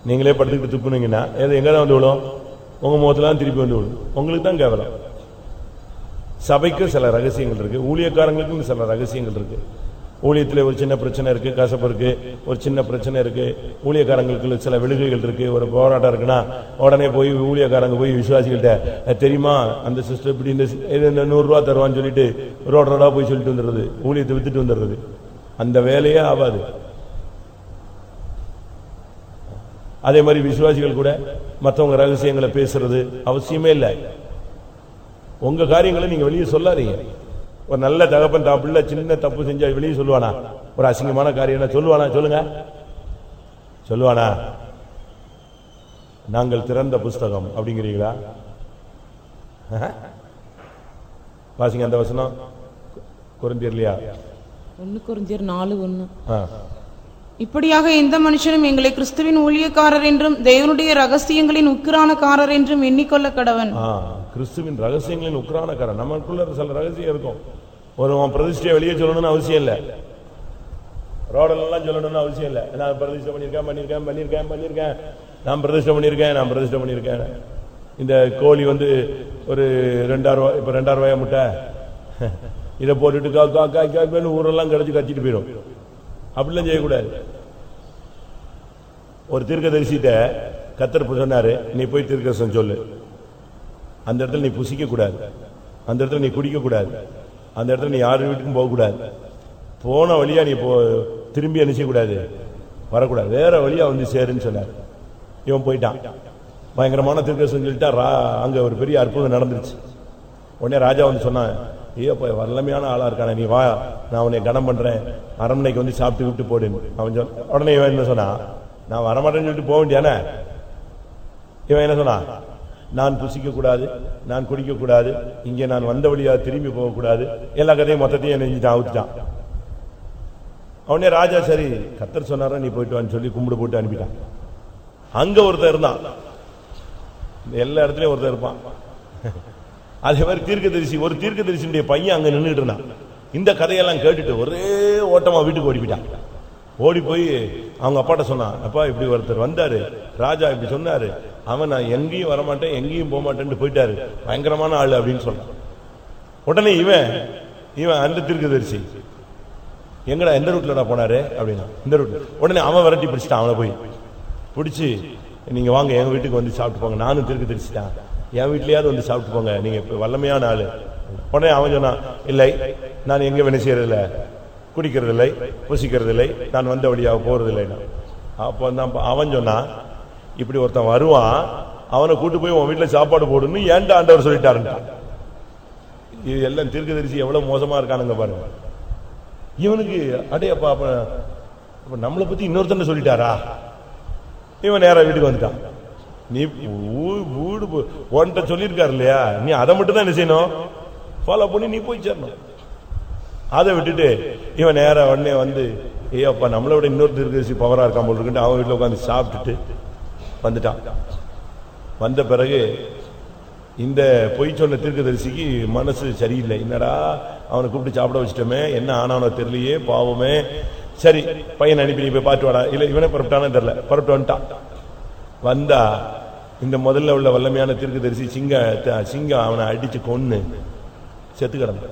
நீங்களே படுத்துக்கிட்டு துப்புனீங்கன்னா எது எங்கே தான் வந்து விடும் உங்கள் முகத்துலலாம் திருப்பி வந்து விடும் உங்களுக்கு தான் கேவலம். சபைக்கும் சில ரகசியங்கள் இருக்கு. ஊழியக்காரங்களுக்கும் சில ரகசியங்கள் இருக்கு. ஊழியத்தில் ஒரு சின்ன பிரச்சனை இருக்கு கசப்பு இருக்கு ஒரு சின்ன பிரச்சனை இருக்கு. ஊழியக்காரங்களுக்கு சில விழுகைகள் இருக்கு ஒரு போராட்டம் இருக்குன்னா உடனே போய் ஊழியக்காரங்க போய் விசுவாசிகள்கிட்ட தெரியுமா? அந்த சிஸ்டர் இப்படி இந்த நூறுரூவா இது இந்த நூறு ரூபா தருவான்னு சொல்லிட்டு ரோட ரோடாக போய் சொல்லிட்டு வந்துடுறது. ஊழியத்தை வித்துட்டு வந்துடுறது. அந்த வேலையே ஆகாது. அதே மாதிரி விசுவாசிகள் கூட மற்றவங்க ரகசியங்களை பேசுறது அவசியமே இல்லை. உங்க காரியங்களை நீங்க வெளியே சொல்லாதீங்க. ஒரு நல்ல தகப்பன் தான் பிள்ளை சின்ன தப்பு செஞ்சா வெளியே சொல்லுவானா? ஒரு அசிங்கமான காரியம் சொல்லுவானா? சொல்லுங்க. சொல்லுவானா? நாங்கள் திறந்த புஸ்தகம். அப்படிங்கிறீங்களா. வாசிங்க அந்த வசனம். குறைந்தீர்லையா ஒன்னு குறிஞ்சியர் நாலு ஒன்னு. ஆ. இப்படியாக எந்த மனுஷனும் எங்களை கிறிஸ்துவின் ஊழியக்காரர் என்றும் தேவனுடைய ரகசியங்களின் உக்கிரானக்காரர் என்றும் எண்ணிக்கொள்ள கடவன். கிறிஸ்துவின் ரகசியங்களின் உக்ரானக்காரன் நமக்குள்ள சில ரகசியம் இருக்கும். ஒரு பிரதிஷ்டையை வெளியே சொல்லணும்னு அவசியம் இல்லை. ரோடெல்லாம் சொல்லணும்னு அவசியம் இல்லை. நான் பிரதிஷ்டை பண்ணியிருக்கேன் பண்ணியிருக்கேன் பண்ணியிருக்கேன் பண்ணியிருக்கேன். நான் பிரதிஷ்டை பண்ணியிருக்கேன் நான் பிரதிஷ்டை பண்ணியிருக்கேன். இந்த கோழி வந்து ஒரு ரெண்டாயிரம் ரூபாய் இப்போ ரெண்டாயிரம் ரூபாயா முட்டை? இதை போட்டுட்டு கா கா கா ஊரெல்லாம் கிடச்சி கத்திட்டு போயிடும். அப்படிலாம் செய்யக்கூடாது. ஒரு தீர்க்கதரிசிட்ட கத்தர் சொன்னாரு நீ போய் தீர்க்கதரிசனம் சொல்லு. அந்த இடத்துல நீ புசிக்க கூடாது அந்த இடத்துல நீ குடிக்க கூடாது அந்த இடத்துல நீ யார் வீட்டுக்கும் போகக்கூடாது. போன வழியா நீ போ திரும்பி என்ன செய்யக்கூடாது? வரக்கூடாது. வேற வழியா வந்து சேருன்னு சொன்னார். இவன் போயிட்டான். பயங்கரமான தீர்க்கதரிசனம் சொல்லிட்டா ரா- அங்க ஒரு பெரிய அற்புதம் நடந்துருச்சு. உடனே ராஜா வந்து சொன்னான் ஐயோ போய் வல்லமையான ஆளா இருக்கான நீ வா நான் உன்னை கனம் பண்றேன். அரண்மனைக்கு வந்து சாப்பிட்டு விட்டு போடுன்னு அவன் சொன்ன உடனே இவன் என்ன சொன்னா நான் வரமாட்டேன்னு சொல்லிட்டு போக வேண்டியானே இவன் என்ன சொன்னா நான் புசிக்க கூடாது நான் குடிக்க கூடாது இங்கே நான் வந்த வழியா திரும்பி போகக்கூடாது எல்லா கதையும் மொத்தத்தையும் என்ன செஞ்சுட்டான் அவுத்துட்டான் அவனே ராஜா சரி கத்தர் சொன்னாரா நீ போயிட்டு வான்னு சொல்லி கும்பிடு போட்டு அனுப்பிட்டான். அங்க ஒருத்தர் இருந்தான். எல்லா இடத்துலயும் ஒருத்தர் இருப்பான். அதே மாதிரி தீர்க்கதரிசி ஒரு தீர்க்கதரிசியுடைய பையன் அங்க நின்றுட்டு இருந்தான். இந்த கதையெல்லாம் கேட்டுட்டு ஒரே ஓட்டமா வீட்டுக்கு ஓடி போயிட்டான் ஓடி போய் அவங்க அப்பாட்ட சொன்னான் அப்பா இப்படி ஒருத்தர் வந்தாரு. ராஜா இப்படி சொன்னாரு. அவன் நான் எங்கேயும் வரமாட்டேன் எங்கேயும் போக மாட்டேன்ட்டு போயிட்டாரு. பயங்கரமான ஆள் அப்படின்னு சொன்னான். உடனே இவன் இவன் அந்த தீர்க்கதரிசி எங்கடா எந்த ரூட்லடா போனாரு? அப்படின்னா இந்த ரூட்ல உடனே அவன் விரட்டி பிடிச்சிட்டான் அவனை போய். பிடிச்சி நீங்க வாங்க எங்க வீட்டுக்கு வந்து சாப்பிட்டு போங்க. நானும் திருக்கு தெரிச்சிட்டேன் என் வீட்லயாவது வந்து சாப்பிட்டு போங்க நீங்க வல்லமையான ஆளு. உடனே அவன் சொன்னான் இல்லை நான் எங்க வேலை செய்யறதில்லை. குடிக்கிறதில்லை புசிக்கிறதில்லை. நான் வந்த வழியாக போறதில்லை. அப்போ தான் அவன் சொன்னான் இப்படி ஒருத்தன் வருவான் அவனை கூட்டு போய் உன் வீட்டில் சாப்பாடு போடுன்னு ஏன்டா ஆண்டவர் சொல்லிட்டாருன்ட்டான்? இது எல்லாம் தீர்க்கதரிசி எவ்வளோ மோசமாக இருக்கானுங்க பாருங்க. இவனுக்கு அடையப்பா அப்போ அப்போ நம்மளை பற்றி இன்னொருத்தன சொல்லிட்டாரா? இவன் நேராக வீட்டுக்கு வந்துட்டான். நீ வீடு உன்கிட்ட சொல்லியிருக்காரு இல்லையா? நீ அதை மட்டும் தான் என்ன செய்யணும்? ஃபாலோ பண்ணி நீ போய் சேரணும். அதை விட்டுட்டு இவன் நேராக உடனே வந்து ஏ அப்பா நம்மளை விட இன்னொரு தீர்க்கதரிசி பவராக இருக்கான் போல் இருக்குன்ட்டு அவன் வீட்டில் உட்காந்து சாப்பிட்டுட்டு வந்துட்டான். வந்த பிறகு இந்த பொய் சொன்ன தீர்க்கதரிசிக்கு மனசு சரியில்லை. என்னடா அவனை கூப்பிட்டு சாப்பிட வச்சிட்டோமே என்ன ஆனானோ தெரியலையே பாவமே. சரி பையன் அனுப்பி நீ போய் பார்த்து வாடா. இல்லை இவனே புறப்பட்டானே தெரில புறப்பட்டு வந்துட்டான். வந்தா இந்த முதல்ல உள்ள வல்லமையான தீர்க்கதரிசி சிங்க த- சிங்கம் அவனை அடிச்சு கொன்னு செத்து கிடந்தான்.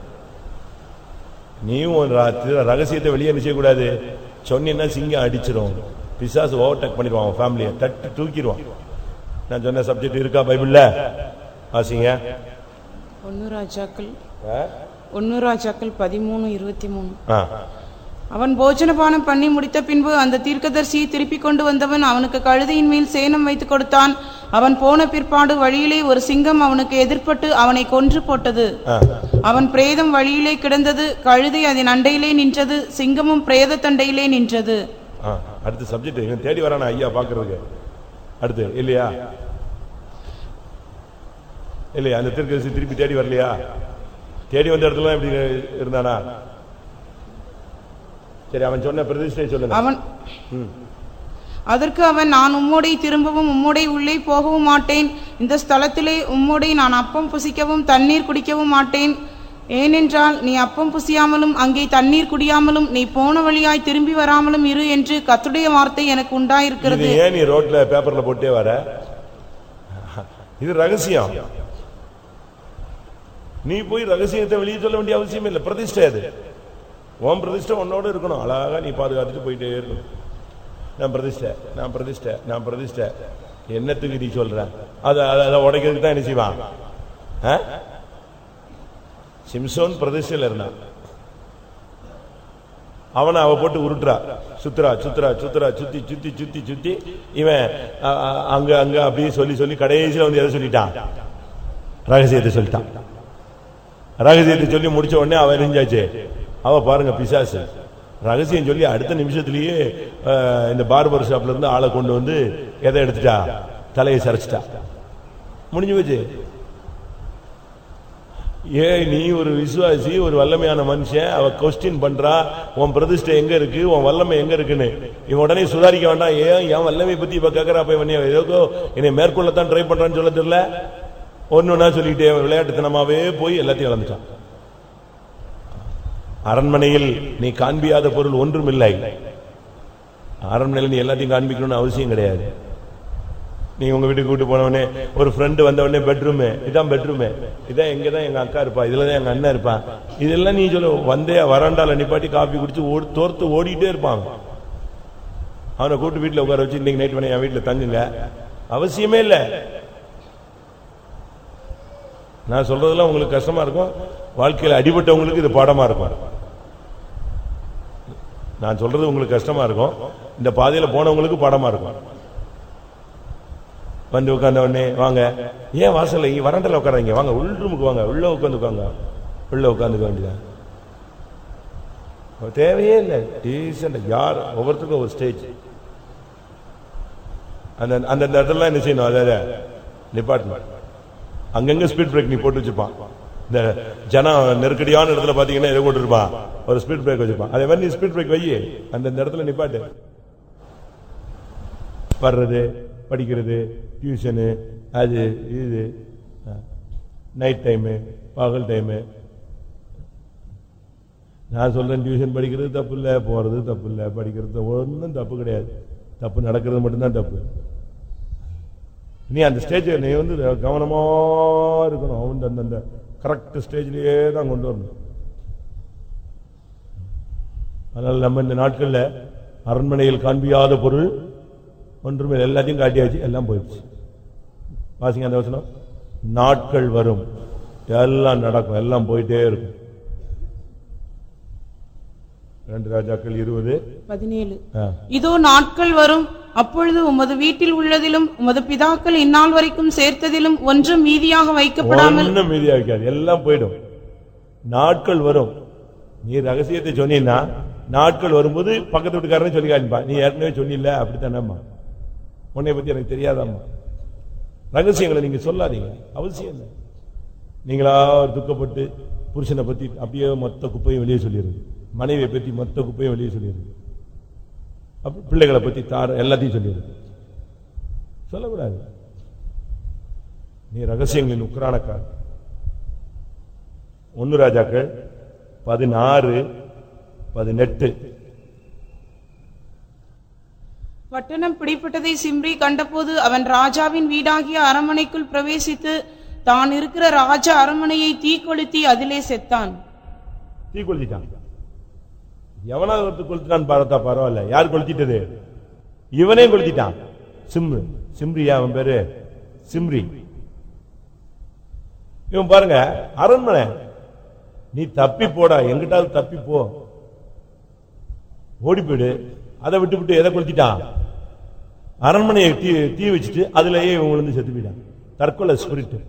நீயும் ரகசியத்தை வெளியே என்ன செய்யக்கூடாது? சொன்னீன்னா சிங்கம் அடிச்சிரும். பிசாசு ஓவர்டேக் பண்ணிடுவான் அவன் ஃபேமிலியை தட்டு தூக்கிடுவான். நான் சொன்ன சப்ஜெக்ட் இருக்கா பைபிள்ல? வாசிங்க. ஒன்னு ராஜாக்கள்? ஒன்னு ராஜாக்கள் பதிமூணு இருபத்தி மூணு. அவன் போஜனபானம் பண்ணி முடித்த பின்பு அந்த தீர்க்கதரிசியை திருப்பிக் கொண்டு வந்தவன் அவனுக்கு கழுதையின் மேல் சேணம் வைத்துக் கொடுத்தான். அவன் போன பிற்பாடு வழியிலே ஒரு சிங்கம் அவனுக்கு எதிர்ப்பட்டு அவனை கொன்று போட்டது. அவன் பிரேதம் வழியிலே கிடந்தது கழுதை அதன் அண்டையிலே நின்றது சிங்கமும் பிரேத தண்டையிலே நின்றது. அடுத்த சப்ஜெக்ட் இவன் தேடி வரானா ஐயா பாக்குறதுக்கு அடுத்து இல்லையா? இல்லையா? அந்த திருக்கரசி திருப்பி தேடி வரலையா? தேடி வந்த இடத்துல எப்படி இருந்தானா? சரி அவன் சொன்ன பிரதிஷ்டை சொல்லுங்க. அவன். அதற்கு அவன் நான் உம்மோடை திரும்பவும் உம்மோடை உள்ளே போகவும் மாட்டேன். இந்த ஸ்தலத்திலே உம்மோடை நான் அப்பம் புசிக்கவும் தண்ணீர் குடிக்கவும் மாட்டேன். ஏனென்றால் நீ அப்பம் புசியாமலும் அங்கே தண்ணீர் குடியாமலும் நீ போன வழியாய் திரும்பி வராமலும் இரு என்று கத்துடைய வார்த்தை எனக்கு உண்டாயிருக்கிறது. ஏன் நீ ரோட்ல பேப்பர்ல போட்டே வர? இது ரகசியம். நீ போய் ரகசியத்தை வெளியே சொல்ல வேண்டிய அவசியம் இல்லை. பிரதிஷ்டை அது. உன் பிரதிஷ்டை உன்னோடு இருக்கணும். அழகா நீ பாதுகாத்துட்டு போயிட்டே இருக்கணும் நான் பிரதிஷ்டை நான் பிரதிஷ்டை நான் பிரதிஷ்டை. என்னத்துக்கு நீ சொல்ற? அதை அதை- அதை உடைக்கிறதுக்கு தான் என்ன செய்வான்? ஆ? சிம்சோன் பிரதிஷ்டையில் இருந்தான். அவனை அவ போட்டு உருட்டுறா. சுத்துறா சுத்துறா சுத்துறா சுத்தி சுத்தி சுத்தி சுத்தி. இவன் அ, அங்க அங்க அப்படியே சொல்லி சொல்லி கடைசியில் வந்து எதை சொல்லிட்டான்? ரகசியத்தை சொல்லிட்டான். ரகசியத்தை சொல்லி முடிச்ச உடனே அவன் எரிஞ்சாச்சு. அவ பாருங்க பிசாசு. ரகசியம் சொல்லி அடுத்த நிமிஷத்திலேயே இந்த பார்பர் ஷாப்ல இருந்து ஆளை கொண்டு வந்து எதை எடுத்துட்டா? தலையை சரைச்சிட்டா. முடிஞ்சு போச்சு. ஏய் நீ ஒரு விசுவாசி ஒரு வல்லமையான மனுஷன். அவ கொஸ்டின் பண்றா. உன் பிரதிஷ்டை எங்க இருக்கு? உன் வல்லமை எங்க இருக்குன்னு. இவன் உடனே சுதாரிக்க வேண்டாம். ஏன்? என் வல்லமை பத்தி இப்ப கேக்குறா போய் பண்ணி ஏதோ என்னை மேற்கொள்ளத்தான் ட்ரை பண்றான்னு சொல்ல தெரியல. ஒன்னொன்னா சொல்லிக்கிட்டே விளையாட்டுத்தனமாவே போய் எல்லாத்தையும் இழந்துட்டான். அரண்மனையில் நீ காண்பியாத பொருள் ஒன்றும் இல்லை அரண்மனையில் நீ எல்லாத்தையும் காண்பிக்கணும்னு அவசியம் கிடையாது. நீ உங்க வீட்டுக்கு கூட்டு போனவனே ஒரு ஃப்ரெண்டு வந்தவொடனே பெட்ரூமு இதான் பெட்ரூமு இதான் எங்க தான் எங்கள் அக்கா இருப்பா. இதுல தான் எங்கள் அண்ணன் இருப்பான் இதெல்லாம் நீ சொல்லு வந்தே வராண்டால நிப்பாட்டி காஃபி குடிச்சு ஓடி தோர்த்து ஓடிக்கிட்டே இருப்பான். அவனை கூட்டு வீட்டில் உட்கார வச்சு இன்னைக்கு நைட் பண்ணி என் வீட்டில் தங்குங்க. அவசியமே இல்லை. நான் சொல்றதெல்லாம் உங்களுக்கு கஷ்டமா இருக்கும். வாழ்க்கையில் அடிபட்டவங்களுக்கு இது பாடமா இருக்கும். நான் சொல்றது உங்களுக்கு கஷ்டமா இருக்கும். இந்த பாதையில போனவங்களுக்கு படமா இருக்கும். வந்து உட்கார்ந்த உடனே வாங்க. ஏன் வாசல் இங்க வரண்டல உட்காராங்க வாங்க உள் ரூமுக்கு வாங்க. உள்ள உட்காந்துக்கோங்க உள்ள உட்காந்துக்க வேண்டியதான் தேவையே இல்லை. டீசென்ட் யார் ஒவ்வொருத்தருக்கும் ஒரு ஸ்டேஜ் அந்த அந்த இடத்துலலாம் இடத்துல என்ன செய்யணும்? அதாவது டிபார்ட்மெண்ட் அங்கங்க ஸ்பீட் பிரேக் நீ போட்டு வச்சுப்பான். இந்த ஜனம் நெருக்கடியான இடத்துல பார்த்தீங்கன்னா எதை கொண்டிருப்பான் ஒரு ஸ்பீட் பிரேக் வச்சிருப்பான். அதே மாதிரி நீ ஸ்பீட் பிரேக் வை அந்த இடத்துல நிப்பாட்டு. வர்றது படிக்கிறது டியூஷனு அது இது நைட் டைமு பகல் டைமு நான் சொல்கிறேன் டியூஷன் படிக்கிறது தப்பு இல்லை போறது தப்பு இல்லை படிக்கிறது ஒன்றும் தப்பு கிடையாது. தப்பு நடக்கிறது மட்டும்தான் தப்பு. நீ அந்த ஸ்டேஜ் நீ வந்து கவனமாக இருக்கணும். அவன் அந்த அந்த கரெக்ட் ஸ்டேஜ்லேயே தான் கொண்டு வரணும். அதனால் நம்ம இந்த நாட்களில் அரண்மனையில் காண்பியாத பொருள் ஒன்றுமே இல்லை. எல்லாத்தையும் காட்டியாச்சு எல்லாம் போயிடுச்சு. வாசிங்க அந்த வசனம். நாட்கள் வரும். எல்லாம் நடக்கும். எல்லாம் போயிட்டே இருக்கும். ரெண்டு ராஜாக்கள் இருபது. பதினேழு. இதோ நாட்கள் வரும். அப்பொழுது உமது வீட்டில் உள்ளதிலும் உமது பிதாக்கள் இந்நாள் வரைக்கும் சேர்த்ததிலும் ஒன்றும் மீதியாக வைக்கப்படாமல் ஒண்ணும் மீதியா வைக்காது. எல்லாம் போயிடும். நாட்கள் வரும். நீ ரகசியத்தை சொன்னீன்னா நாட்கள் வரும்போது பக்கத்து வீட்டுக்காரனே சொல்லி காமிப்பா நீ ஏற்கனவே சொன்னில்ல அப்படித்தானம்மா? உன்னை பத்தி எனக்கு தெரியாதாம்மா. ரகசியங்களை நீங்க சொல்லாதீங்க. அவசியம் இல்லை. நீங்களா துக்கப்பட்டு புருஷனை பத்தி அப்படியே மொத்த குப்பையும் வெளியே சொல்லிடுது மனைவியை பத்தி மொத்த குப்பையும் வெளியே சொல்லிடுது அப்ப பிள்ளைகளை பத்தி தார எல்லாத்தையும் சொல்லிடுது சொல்லக்கூடாது. நீ ரகசியங்களின் உக்ரானக்கார் ஒன்னு ராஜாக்கள் பதினாறு பதினெட்டு. பட்டணம் பிடிப்பட்டதை சிம்ரி கண்டபோது அவன் ராஜாவின் வீடாகிய அரமனைக்குள் பிரவேசித்து தான் இருக்கிற ராஜ அரமனையை தீக்கொளுத்தி அதிலே செத்தான். தீ கொளுத்திட்டான் எவனாவது ஒருத்தர் கொளுத்தினான்னு பார்த்தா பரவாயில்ல. யார் கொளுத்திட்டது? இவனே கொளுத்திட்டான். சிம்ரு. சிம்ரியா அவன் பேரு சிம்ரி. இவன் பாருங்க அரண்மனை. நீ தப்பி போடா. எங்கிட்டாவது தப்பி போ. ஓடி போயிடு. அதை விட்டு விட்டு எதை கொளுத்திட்டான்? அரண்மனையை தீ தீ வச்சுட்டு அதுலயே இவங்க விழுந்து செத்து போயிட்டான். தற்கொலை ஸ்பிரிட்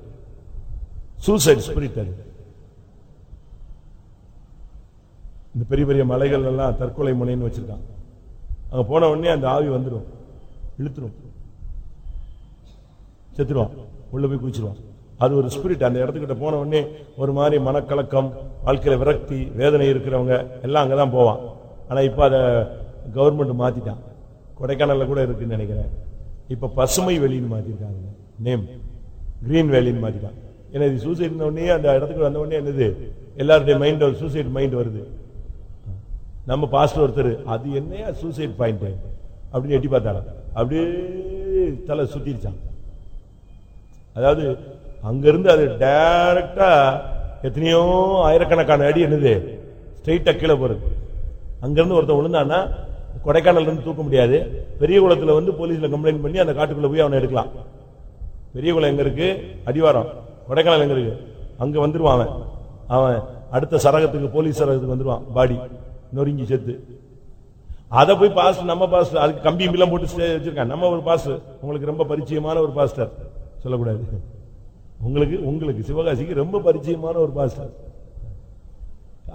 சூசைட் ஸ்பிரிட் அது. இந்த பெரிய பெரிய மலைகள் எல்லாம் தற்கொலை முனைன்னு வச்சிருக்கான் அங்கே போன உடனே அந்த ஆவி வந்துடும் இழுத்துடும் செத்துருவான். உள்ள போய் குதிச்சிருவான். அது ஒரு ஸ்பிரிட் அந்த இடத்துக்கிட்ட போன உடனே ஒரு மாதிரி மனக்கலக்கம் வாழ்க்கையில் விரக்தி வேதனை இருக்கிறவங்க எல்லாம் அங்கே தான் போவான். ஆனால் இப்போ அதை கவர்மெண்ட் மாற்றிட்டான் கொடைக்கானலில் கூட இருக்குன்னு நினைக்கிறேன். இப்போ பசுமை வெளின்னு மாற்றிருக்காங்க நேம் கிரீன் வேலின்னு மாற்றிட்டான் ஏன்னா இது சூசைட் உடனே அந்த இடத்துக்கு வந்த உடனே என்னது? எல்லாருடைய மைண்ட் சூசைட் மைண்ட் வருது. நம்ம பாஸ்டர் ஒருத்தர் அது என்னையா சூசைட் பாயிண்ட் அப்படின்னு எட்டி பார்த்தாரா அப்படியே தலை சுத்திருச்சான் அதாவது அங்கிருந்து அது டைரக்டா எத்தனையோ ஆயிரக்கணக்கான அடி என்னது ஸ்ட்ரெயிட்டா கீழே போறது. அங்கிருந்து ஒருத்தன் விழுந்தான்னா கொடைக்கானல்ல இருந்து தூக்க முடியாது. பெரிய குளத்துல வந்து போலீஸ்ல கம்ப்ளைண்ட் பண்ணி அந்த காட்டுக்குள்ள போய் அவனை எடுக்கலாம். பெரிய குளம் எங்க இருக்கு? அடிவாரம். கொடைக்கானல் எங்க இருக்கு? அங்க வந்துருவான் அவன். அவன் அடுத்த சரகத்துக்கு போலீஸ் சரகத்துக்கு வந்துருவான். பாடி. நொறுங்கி செத்து. அதை போய் பாஸ் நம்ம பாஸ்டர் அதுக்கு கம்பி எல்லாம் போட்டு வச்சிருக்காங்க. நம்ம ஒரு பாஸ் உங்களுக்கு ரொம்ப பரிச்சயமான ஒரு பாஸ்டர் சொல்லக்கூடாது. உங்களுக்கு உங்களுக்கு சிவகாசிக்கு ரொம்ப பரிச்சயமான ஒரு பாஸ்டர்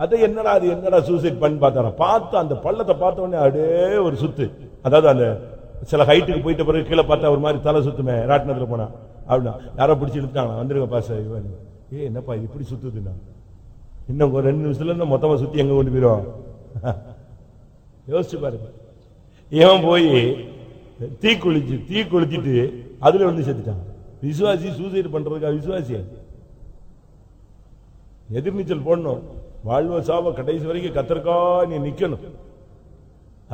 அதை என்னடா அது என்னடா சூசைட் பண்ணி பார்த்தாரா? பார்த்து அந்த பள்ளத்தை பார்த்த உடனே அப்படியே ஒரு சுத்து. அதாவது அந்த சில ஹைட்டுக்கு போயிட்ட பிறகு கீழே பார்த்தா ஒரு மாதிரி தலை சுத்துமே ராட்டினத்தில் போனா. அப்படின்னா யாரோ பிடிச்சி இழுத்தாங்களா வந்துருங்க பாச இவன். ஏ என்னப்பா இது இப்படி சுத்துதுண்ணா இன்னும் ஒரு ரெண்டு நிமிஷத்துல இன்னும் மொத்தமாக சுத்தி எங்க கொண்டு போயிடும் யோசிச்சு பாருங்க. இவன் போய் தீ குளிச்சு தீ குளிச்சுட்டு அதுல வந்து செத்துட்டான் விசுவாசி சூசைட் பண்றதுக்கா விசுவாசி எதிர்நீச்சல் போடணும். வாழ்வ சாவ கடைசி வரைக்கும் கத்திரக்கா நீ நிக்கணும்.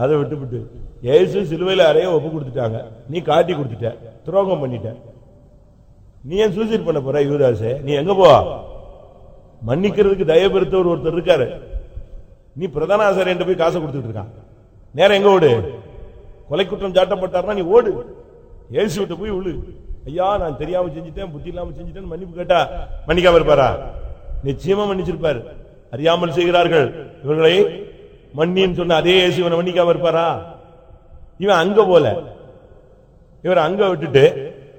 அதை விட்டு விட்டு ஏசு சிலுவையில அறைய ஒப்பு கொடுத்துட்டாங்க. நீ காட்டி கொடுத்துட்ட துரோகம் பண்ணிட்ட. நீ ஏன் சூசைட் பண்ண போற யுவதாசே நீ எங்க போ மன்னிக்கிறதுக்கு தயபெருத்தவர் ஒருத்தர் இருக்காரு. நீ பிரதான ஆசாரியன் போய் காசை கொடுத்துட்டு இருக்கான். நேரம் எங்க ஓடு? கொலை குற்றம் சாட்டப்பட்டார்னா நீ ஓடு. ஏசு விட்டு போய் உழு. ஐயா நான் தெரியாம செஞ்சுட்டேன் புத்தி இல்லாம செஞ்சுட்டேன் மன்னிப்பு கேட்டா மன்னிக்காம இருப்பாரா? நிச்சயமா மன்னிச்சிருப்பார். அறியாமல் செய்கிறார்கள். இவர்களை மன்னின்னு சொன்ன அதே இயேசு இவனை மன்னிக்காம இருப்பாரா? இவன் அங்க போல. இவர் அங்க விட்டுட்டு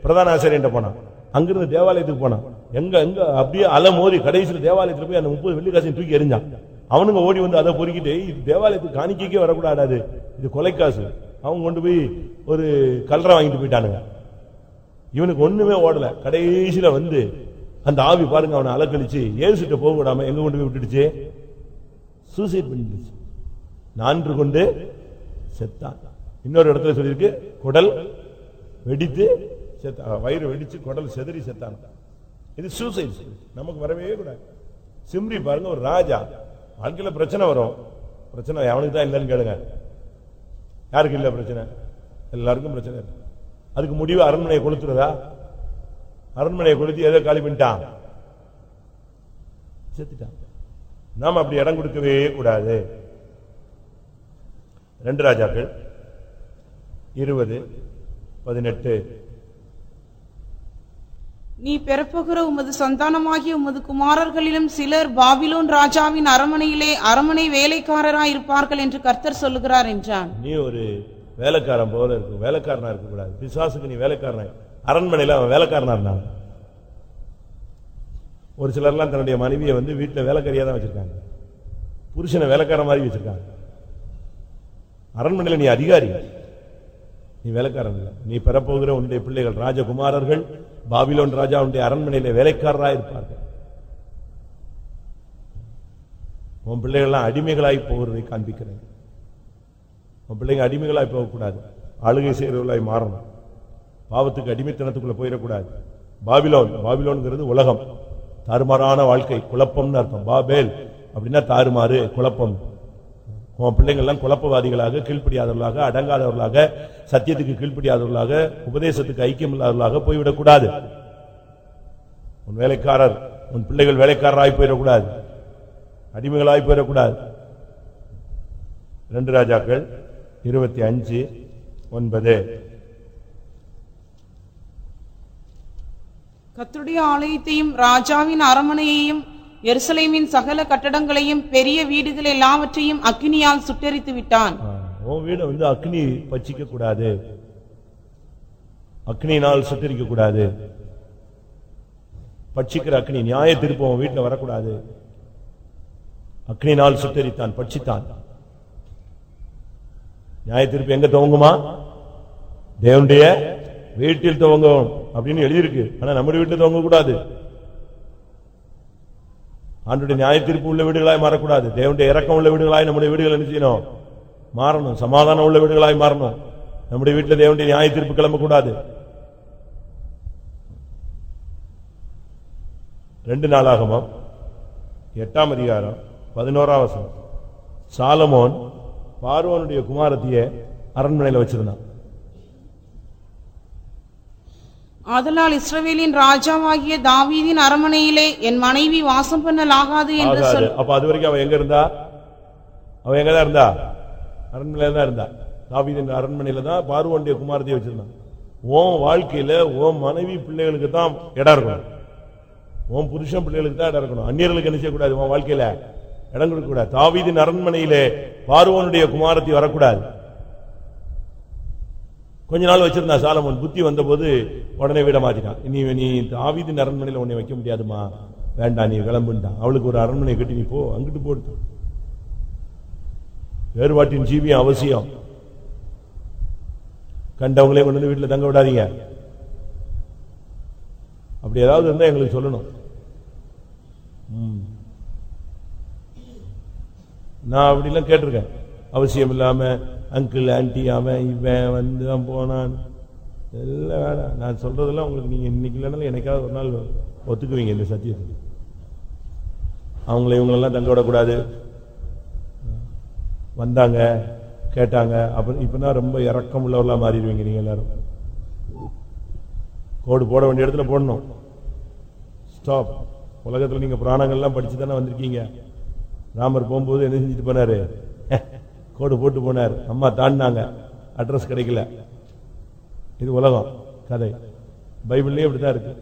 பிரதான ஆசிரியர் போனான். அங்கிருந்து தேவாலயத்துக்கு போனான். எங்க எங்க அப்படியே அலமோதி கடைசியில் தேவாலயத்தில் போய் அந்த முப்பது வெள்ளிக்காசையும் தூக்கி எறிஞ்சான். அவனுங்க ஓடி வந்து அதை பொறுக்கிட்டு இது தேவாலயத்துக்கு காணிக்கைக்கே வரக்கூடாது. இது கொலைக்காசு. அவங்க கொண்டு போய் ஒரு கல்ற வாங்கிட்டு போயிட்டானுங்க. இவனுக்கு ஒண்ணுமே ஓடல. கடைசியில வந்து அந்த ஆவி பாருங்க அவனை அலக்கழிச்சு ஏசுட்ட போக விடாம எங்க கொண்டு போய் விட்டுடுச்சு? சூசைட் பண்ணிடுச்சு. நான்று கொண்டு செத்தான். இன்னொரு இடத்துல சொல்லியிருக்கு குடல் வெடித்து செத்த வயிறு வெடிச்சு குடல் செதறி செத்தான். இது சூசைட் நமக்கு வரவே கூடாது. சிம்ரி பாருங்க ஒரு ராஜா. வாழ்க்கையில் பிரச்சனை வரும். பிரச்சனை அவனுக்கு தான் இல்லைன்னு கேளுங்க. யாருக்கு இல்லை பிரச்சனை? எல்லாருக்கும் பிரச்சனை இருக்கு. அதுக்கு முடிவு அரண்மனையை கொளுத்துறதா? அரண்மனையை கொளுத்தி ஏதோ காலி பண்ணிட்டான்? செத்துட்டான். நாம அப்படி இடம் கொடுக்கவே கூடாது. ரெண்டு ராஜாக்கள் இருபது பதினெட்டு நீ பெறப்போகிற உமது சந்தானமாகிய உமது குமாரர்களிலும் சிலர் பாபிலோன் ராஜாவின் அரமனையிலே அரமனை வேலைக்காரராய் இருப்பார்கள் என்று கர்த்தர் சொல்லுகிறார் என்றான். நீ ஒரு வேலைக்காரன் போல இருக்கும் வேலைக்காரனா இருக்க கூடாது பிசாசுக்கு நீ வேலைக்காரனா அரண்மனையில அவன் வேலைக்காரனா இருந்தான். ஒரு சிலர்லாம் தன்னுடைய மனைவியை வந்து வீட்டுல வேலைக்காரியா தான் வச்சிருக்காங்க. புருஷனை வேலைக்காரன் மாதிரி வச்சிருக்காங்க. அரண்மனையில நீ அதிகாரி. நீ வேலைக்காரன் இல்லை. நீ பெறப்போகிற உன்னுடைய பிள்ளைகள் ராஜகுமாரர்கள் பாபிலோன் ராஜாவுடைய அரண்மனையில் அரண்மனையில இருப்பார்கள். உன் பிள்ளைகள்லாம் அடிமைகளாய் போகிறதை காண்பிக்கிறேன். உன் பிள்ளைங்க அடிமைகளாய் போகக்கூடாது. ஆளுகை செய்கிறவர்களாய் மாறணும். பாவத்துக்கு அடிமைத்தனத்துக்குள்ளே போயிடக்கூடாது. பாபிலோன் பாபிலோன்கிறது உலகம். தாறுமாறான வாழ்க்கை குழப்பம்னு அர்த்தம். பாபேல் அப்படின்னா தாறுமாறு குழப்பம். உன் பிள்ளைங்கள்லாம் குழப்பவாதிகளாக கீழ்ப்படியாதவர்களாக அடங்காதவர்களாக சத்தியத்துக்கு கீழ்ப்படியாதவர்களாக உபதேசத்துக்கு ஐக்கியம் இல்லாதவர்களாக போய்விடக்கூடாது. உன் வேலைக்காரர் உன் பிள்ளைகள் வேலைக்காரராய் போயிடக்கூடாது. அடிமைகளாய் போயிடக்கூடாது. ரெண்டு ராஜாக்கள் இருபத்தி அஞ்சு ஒன்பது. கத்துடைய ஆலயத்தையும் ராஜாவின் அரமனையையும் எருசலேமின் சகல கட்டடங்களையும் பெரிய வீடுகள் எல்லாவற்றையும் அக்னியால் சுட்டெரித்து விட்டான். உன் வீடை வந்து அக்னி பச்சிக்க கூடாது. அக்னியினால் சுத்தரிக்க கூடாது. பட்சிக்கிற அக்னி நியாய திருப்பம் உன் வீட்டுல வரக்கூடாது. அக்னியினால் சுத்தரித்தான் பட்சித்தான். நியாய திருப்பு எங்க துவங்குமா? தேவனுடைய வீட்டில் துவங்கும் அப்படின்னு எழுதியிருக்கு. ஆனா நம்முடைய வீட்டில் துவங்க கூடாது ஆண்டுடைய நியாய தீர்ப்பு உள்ள வீடுகளாய் மாறக்கூடாது. தேவனுடைய இறக்கம் உள்ள வீடுகளாய் நம்முடைய வீடுகள் என்ன செய்யணும்? மாறணும். சமாதானம் உள்ள வீடுகளாய் மாறணும். நம்முடைய வீட்டில் தேவனுடைய நியாய தீர்ப்பு கிளம்பக்கூடாது. ரெண்டு நாளாகமம் எட்டாம் அதிகாரம் பதினோராவசம் சாலமோன் பார்வோனுடைய குமாரத்திய அரண்மனையில் வச்சிருந்தான். ஆதலால் இஸ்ரவேலின் ராஜாவாகிய தாவீதின் அரமனையிலே என் மனைவி வாசம் பண்ணலாகாது என்று ஆகாது. சொல் அப்ப அது வரைக்கும் அவன் எங்க இருந்தா? அவன் எங்கதான் இருந்தா? அரண்மனையில தான் இருந்தா. தாவீதின் அரண்மனையில தான் பார்வோனுடைய குமாரத்தியை வச்சிருந்தான். உன் வாழ்க்கையில உன் மனைவி பிள்ளைகளுக்கு தான் இடம் இருக்கணும். உன் புருஷன் பிள்ளைகளுக்கு தான் இடம் இருக்கணும். அந்நியர்களுக்கு என்ன செய்யக்கூடாது? உன் வாழ்க்கையில இடம் கொடுக்க கூடாது தாவீதின் அரண்மனையிலே பார்வோனுடைய குமாரத்தி வரக்கூடாது. கொஞ்ச நாள் வச்சிருந்தா சாலமோன். புத்தி வந்தபோது உடனே விட மாத்திட்டான். நீ நீ ஆவிதின் அரண்மனையில உன்னை வைக்க முடியாதுமா வேண்டாம் நீ கிளம்புன்ட்டான் அவளுக்கு ஒரு அரண்மனை கட்டி நீ போ. அங்கிட்டு போடு வேறுபாட்டின் ஜீவியம் அவசியம். கண்டவங்களே கொண்டு வந்து வீட்டுல தங்க விடாதீங்க. அப்படி ஏதாவது இருந்தா எங்களுக்கு சொல்லணும். நான் அப்படிலாம் கேட்டிருக்கேன். அவசியம் இல்லாமல் அங்கிள் ஆண்டி அவன் இவன் வந்து போனான். எல்லாம் வேணாம் நான் சொல்றதெல்லாம் உங்களுக்கு நீங்கள் இன்னைக்கு இல்லைனாலும் என்னைக்காவது ஒரு நாள் ஒத்துக்குவீங்க இந்த சத்தியத்தை. அவங்கள இவங்களெல்லாம் தங்க விடக்கூடாது. வந்தாங்க கேட்டாங்க. அப்புறம் இப்போனா ரொம்ப இறக்கம் உள்ளவர்களாக மாறிடுவீங்க நீங்கள் எல்லாரும். கோடு போட வேண்டிய இடத்துல போடணும். ஸ்டாப் உலகத்தில் நீங்கள் புராணங்கள்லாம் படித்து தானே வந்திருக்கீங்க. ராமர் போகும்போது என்ன செஞ்சுட்டு போனார்? கோடு போட்டு போனார். அம்மா தாண்டினாங்க. அட்ரஸ் கிடைக்கல. இது உலகம் கதை. பைபிள்லயே இப்படிதான் இருக்கு.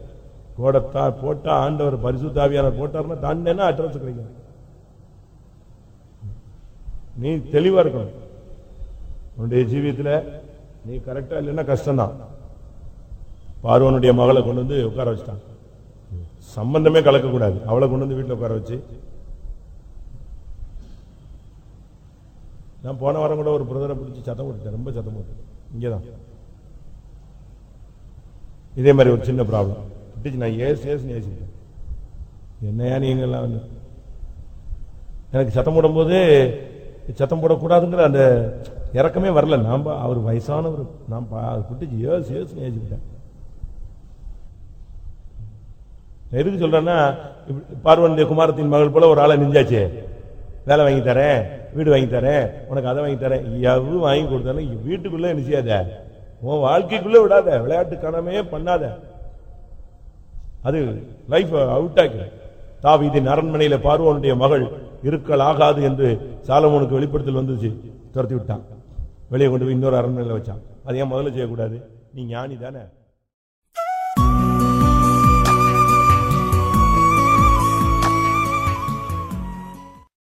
கோடை தா போட்டா ஆண்டவர் பரிசுத்தாவியான போட்டார்னா தாண்டினா அட்ரஸ் கிடைக்கும். நீ தெளிவா இருக்கணும். உன்னுடைய ஜீவியத்தில் நீ கரெக்டா இல்லைன்னா கஷ்டம்தான். பார்வனுடைய மகளை கொண்டு வந்து உட்கார வச்சுட்டான். சம்பந்தமே கலக்கக்கூடாது. அவளை கொண்டு வந்து வீட்டில் உட்கார வச்சு நான் போன வாரம் கூட ஒரு பிரதரை பிடிச்சி சத்தம் போட்டுட்டேன். ரொம்ப சத்தம் போட்டேன் இங்கேதான். இதே மாதிரி ஒரு சின்ன ப்ராப்ளம் பிடிச்சி நான் ஏசு ஏசுன்னு ஏசிட்டேன் என்னையா நீங்கள்லாம் எனக்கு சத்தம் போடும்போது சத்தம் போடக்கூடாதுங்கிற அந்த இறக்கமே வரல. நாம் அவர் வயசானவர். நான் பா- பிடிச்சி ஏசு ஏசுன்னு ஏசிக்கிட்டேன் எதுக்கு சொல்கிறேன்னா இப்படி பார்வனுடைய குமாரத்தின் மகள் போல ஒரு ஆளை நெஞ்சாச்சு வேலை வாங்கி தரேன். வீடு வாங்கி தரேன். உனக்கு அதை வாங்கி தரேன். எவ்வளவு வாங்கி கொடுத்தாலும் வீட்டுக்குள்ளே என்ன செய்யாத உன் வாழ்க்கைக்குள்ளே விடாத. விளையாட்டு கணமே பண்ணாத. அது லைஃப் அவுட் ஆக்கி. தாவீதின் அரண்மனையில் பார்வோனுடைய மகள் இருக்கல் ஆகாது என்று சாலமோனுக்கு வெளிப்படுத்தல் வந்துச்சு. துரத்தி விட்டான். வெளியே கொண்டு போய் இன்னொரு அரண்மனையில் வச்சான். அது ஏன் முதல்ல செய்யக்கூடாது. நீ ஞானி தானே?